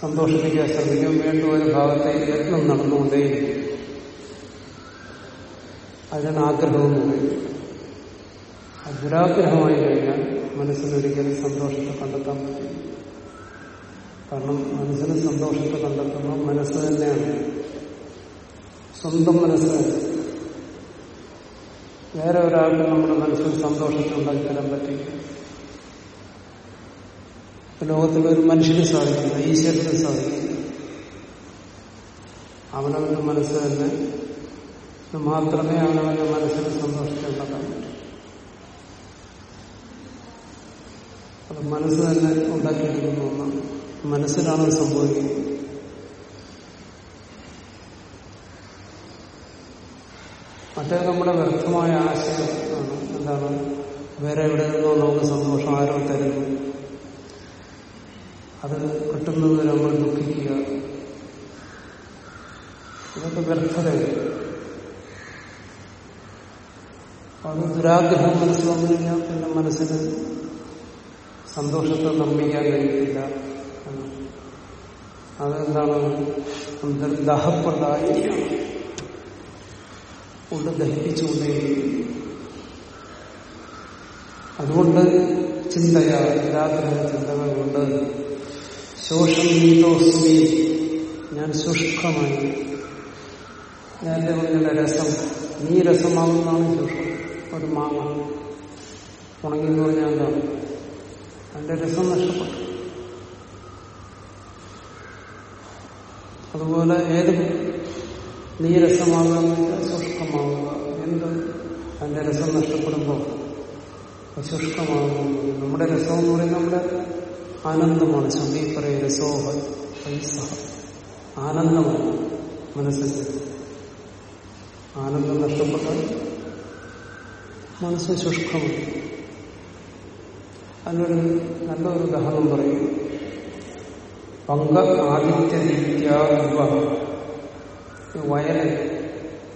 സന്തോഷിപ്പിക്കാൻ ശ്രമിക്കും. വീണ്ടും ഒരു ഭാഗത്തെ യത്നം നടന്നുകൊണ്ടേയിരിക്കും. അതിനാണ് ആഗ്രഹം എന്ന് പറയുന്നത് ദുരാഗ്രഹമായി കഴിഞ്ഞാൽ മനസ്സിനൊരിക്കലും സന്തോഷത്തെ കണ്ടെത്താൻ പറ്റില്ല. കാരണം മനസ്സിന് സന്തോഷത്തെ കണ്ടെത്തുമ്പോൾ മനസ്സ് തന്നെയാണ്. സ്വന്തം മനസ്സ്. വേറെ ഒരാൾക്ക് നമ്മുടെ മനസ്സിൽ സന്തോഷത്തെ ഉണ്ടാക്കി തരാൻ പറ്റില്ല. ലോകത്തിലെ ഒരു മനുഷ്യന് സാധിക്കില്ല ഈശ്വരന് സാധിക്കില്ല. അവനവന്റെ മനസ്സ് തന്നെ മാത്രമേ അവനവന്റെ മനസ്സിൽ സന്തോഷിക്കേണ്ടതാണ് അത് മനസ്സ് തന്നെ ഉണ്ടാക്കിയിരിക്കുന്ന ഒന്നാണ്. മനസ്സിലാണ് സംഭവിക്കുന്നത്. മറ്റേ നമ്മുടെ വ്യക്തമായ ആശയം എന്താണ്? വേറെ എവിടെ നിന്നോ നമുക്ക് സന്തോഷം ആരോ തരുന്നു. അത് കിട്ടുന്നത് നമ്മൾ ദുഃഖിക്കുക. ഇതൊക്കെ വ്യർത്ഥതയാണ് അത് ദുരാഗ്രഹം മനസ്സിൽ വന്നില്ല പിന്നെ മനസ്സിന് സന്തോഷത്തെ നിർമ്മിക്കാൻ കഴിയില്ല. അതെന്താണ്? ദഹപ്രദായ കൊണ്ട് ദഹിപ്പിച്ചുകൊണ്ടേ അതുകൊണ്ട് ചിന്തയാ ദുരാഗ്രഹ ചിന്തകൾ കൊണ്ട് ശോഷം ഞാൻ ശുഷ്കമായി. ഞാൻ എന്റെ മുന്നിലെ രസം നീ രസമാകുന്നതാണ് ശുഷ്കം ഒരു മാങ്ങ ഉണങ്ങി എന്ന് പറഞ്ഞാൽ എന്താണ് അതിന്റെ രസം നഷ്ടപ്പെട്ടു. അതുപോലെ ഏത് നീരസമാകുക ശുഷ്കമാകുക എന്ത്? അതിന്റെ രസം നഷ്ടപ്പെടുമ്പോൾ ശുഷ്കമാകുന്നു നമ്മുടെ രസം എന്ന് പറയുന്നത് നമ്മുടെ ആനന്ദമാണ്. ശബി പറയും രസോഹ ആനന്ദമാണ് മനസ്സിന്റെ ആനന്ദം നഷ്ടപ്പെട്ടാൽ മനസ്സ് ശുഷ്കമാണ് അതിനൊരു നല്ലൊരു ഉദാഹരണം പറയും. പങ്ക ആദിത്യരീത്യാവ വയലിൽ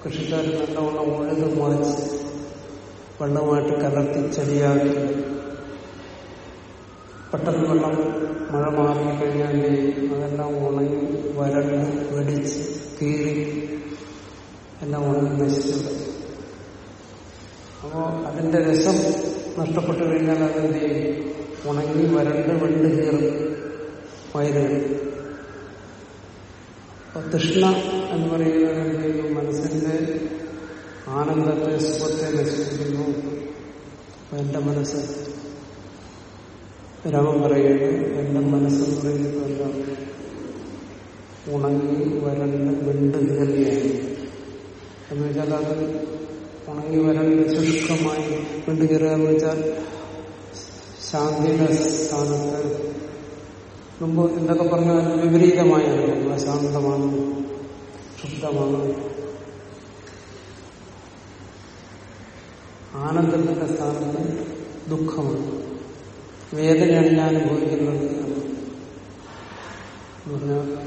കൃഷിക്കാർ നല്ലവണ്ണം ഉഴുത് മാച്ച് വെള്ളമായിട്ട് കലർത്തി ചെടിയാക്കി. പെട്ടെന്ന് വെള്ളം മഴ മാറിക്കഴിഞ്ഞാൽ അതെല്ലാം ഉണങ്ങി വരണ്ട് വെടിച്ച് കീറി എല്ലാം ഉണങ്ങി നശിച്ചത് അപ്പോ അതിന്റെ രസം നഷ്ടപ്പെട്ടു കഴിഞ്ഞാൽ അതെന്ത് ചെയ്യും? ഉണങ്ങി വരണ്ട് വെണ്ട് കീറും വയറുകൾ അപ്പൊ തൃഷ്ണ എന്ന് പറയുന്നത് എന്ത് മനസ്സിന്റെ ആനന്ദത്തെ സുഖത്തെ നശിപ്പിക്കുന്നു. എന്റെ മനസ്സ് രാമൻ പറയുന്നു എന്റെ മനസ്സെന്ന് പറയുന്നത് ഉണങ്ങി വരണ്ട് വെണ്ട് കീറുകയാണ് എന്ന് വെച്ചാൽ അത് ഉണങ്ങി വരണ്ട് ശുഷ്കമായി വെണ്ട് കയറുക വെച്ചാൽ ശാന്തിയുടെ സ്ഥാനത്ത്. മുമ്പ് എന്തൊക്കെ പറഞ്ഞാൽ വിപരീതമായ അനുഭവങ്ങൾ ശാന്തമാണ് ശുദ്ധമാണ്. ആനന്ദത്തിന്റെ സ്ഥാനത്ത് ദുഃഖമാണ്. വേദനയാണ് ഞാൻ അനുഭവിക്കുന്നത് പറഞ്ഞാൽ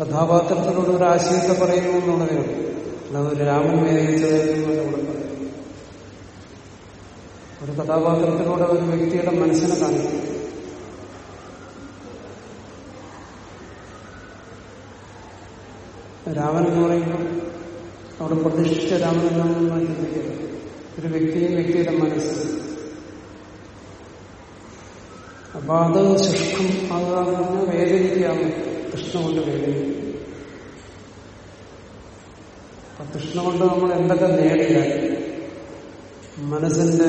കഥാപാത്രത്തിനോട് ഒരു ആശയത്തെ പറയുന്നു എന്നുള്ളതേ ഉള്ളൂ. അല്ലാതെ രാമൻ വേദിച്ചതായിരുന്നു ഒരു കഥാപാത്രത്തിലൂടെ ഒരു വ്യക്തിയുടെ മനസ്സിനെ കാണിക്കും. രാമൻ എന്ന് പറയുമ്പോൾ അവിടെ പ്രതിഷ്ഠിച്ച രാമൻ എന്നാണ് ചിന്തിക്കുന്നത്. ഒരു വ്യക്തിയും വ്യക്തിയുടെ മനസ്സ്. അപ്പൊ അത് ശുഷ്കം ആകാമെന്ന് എന്ന് കൃഷ്ണ കൊണ്ട് വേദനിക്കും അപ്പൊ കൃഷ്ണ കൊണ്ട് നമ്മൾ എന്തൊക്കെ നേടിയാൽ മനസ്സിന്റെ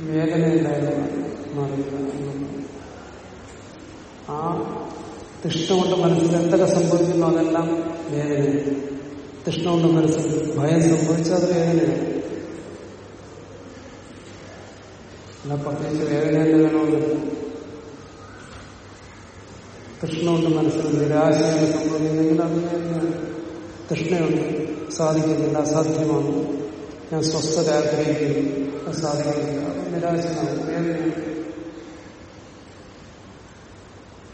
വേദനയില്ലായിരുന്നു ആ തിഷ്ണ കൊണ്ട് മനസ്സിൽ എന്തൊക്കെ സംഭവിക്കുന്നു അതെല്ലാം വേദനയാണ്. തിഷ്ണ കൊണ്ട് മനസ്സിൽ ഭയം സംഭവിച്ചാൽ അത് വേദനയാണ്. അല്ല പ്രത്യേകിച്ച് വേദന വേണമെന്നില്ല തൃഷ്ണ കൊണ്ട് മനസ്സിൽ നിരാശയാണ് സംഭവിക്കുന്നെങ്കിൽ അത് വേദനയാണ് തൃഷ്ണയുണ്ട് സാധിക്കുന്നില്ല അസാധ്യമാണ്. ഞാൻ സ്വസ്ഥത ആഗ്രഹിക്കുന്നു അത് നിരാശനാണ്.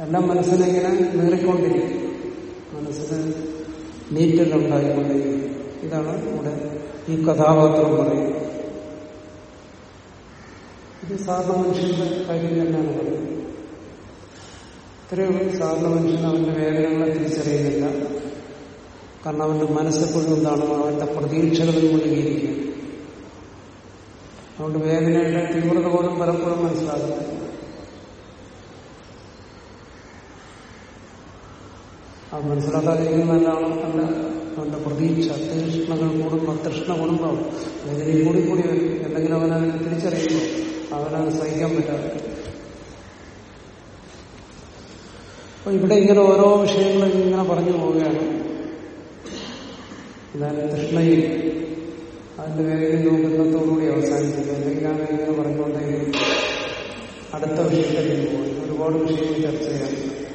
എല്ലാം മനസ്സിനെങ്ങനെ നേറിക്കൊണ്ടിരിക്കും. മനസ്സിന് നീറ്റലുണ്ടായിക്കൊണ്ടിരിക്കും. ഇതാണ് ഇവിടെ ഈ കഥാപാത്രം പറയുന്നത്. ഇത് സാധാരണ മനുഷ്യന്റെ കാര്യം തന്നെയാണ് പറയുന്നത്. ഇത്രയുള്ള സാധാരണ മനുഷ്യൻ അവന്റെ വേദനകളെ തിരിച്ചറിയുന്നില്ല. കാരണം അവന്റെ മനസ്സെപ്പോഴും എന്താണ്? അവന്റെ പ്രതീക്ഷകളിൽ മുഴുകിയിരിക്കും അതുകൊണ്ട് വേദനയുടെ തീവ്രത പോലും പലപ്പോഴും മനസ്സിലാകുന്നില്ല. അത് മനസ്സിലാക്കാതിരിക്കുന്നതല്ലാണ് അല്ല അവന്റെ പ്രതീക്ഷ തൃഷ്ണകൾ കൂടുമ്പോൾ തൃഷ്ണ കൂടുമ്പോൾ വേദനയും കൂടി കൂടി വരും. എന്തെങ്കിലും അവനതിനെ തിരിച്ചറിയുമ്പോൾ അവനത് സഹിക്കാൻ പറ്റാതെ. അപ്പൊ ഇവിടെ ഇങ്ങനെ ഓരോ വിഷയങ്ങളും ഇങ്ങനെ പറഞ്ഞു പോവുകയാണ്. എന്നാൽ കൃഷ്ണയിൽ അതിന്റെ വേദന നോക്കുന്നതോടുകൂടി അവസാനിച്ചത് എന്തെങ്കിലാണ് ഇങ്ങനെ പറഞ്ഞുകൊണ്ടെങ്കിൽ അടുത്ത വിഷയത്തിലേക്ക് പോകും ഒരുപാട് വിഷയങ്ങൾ ചർച്ച ചെയ്യാറുണ്ട്.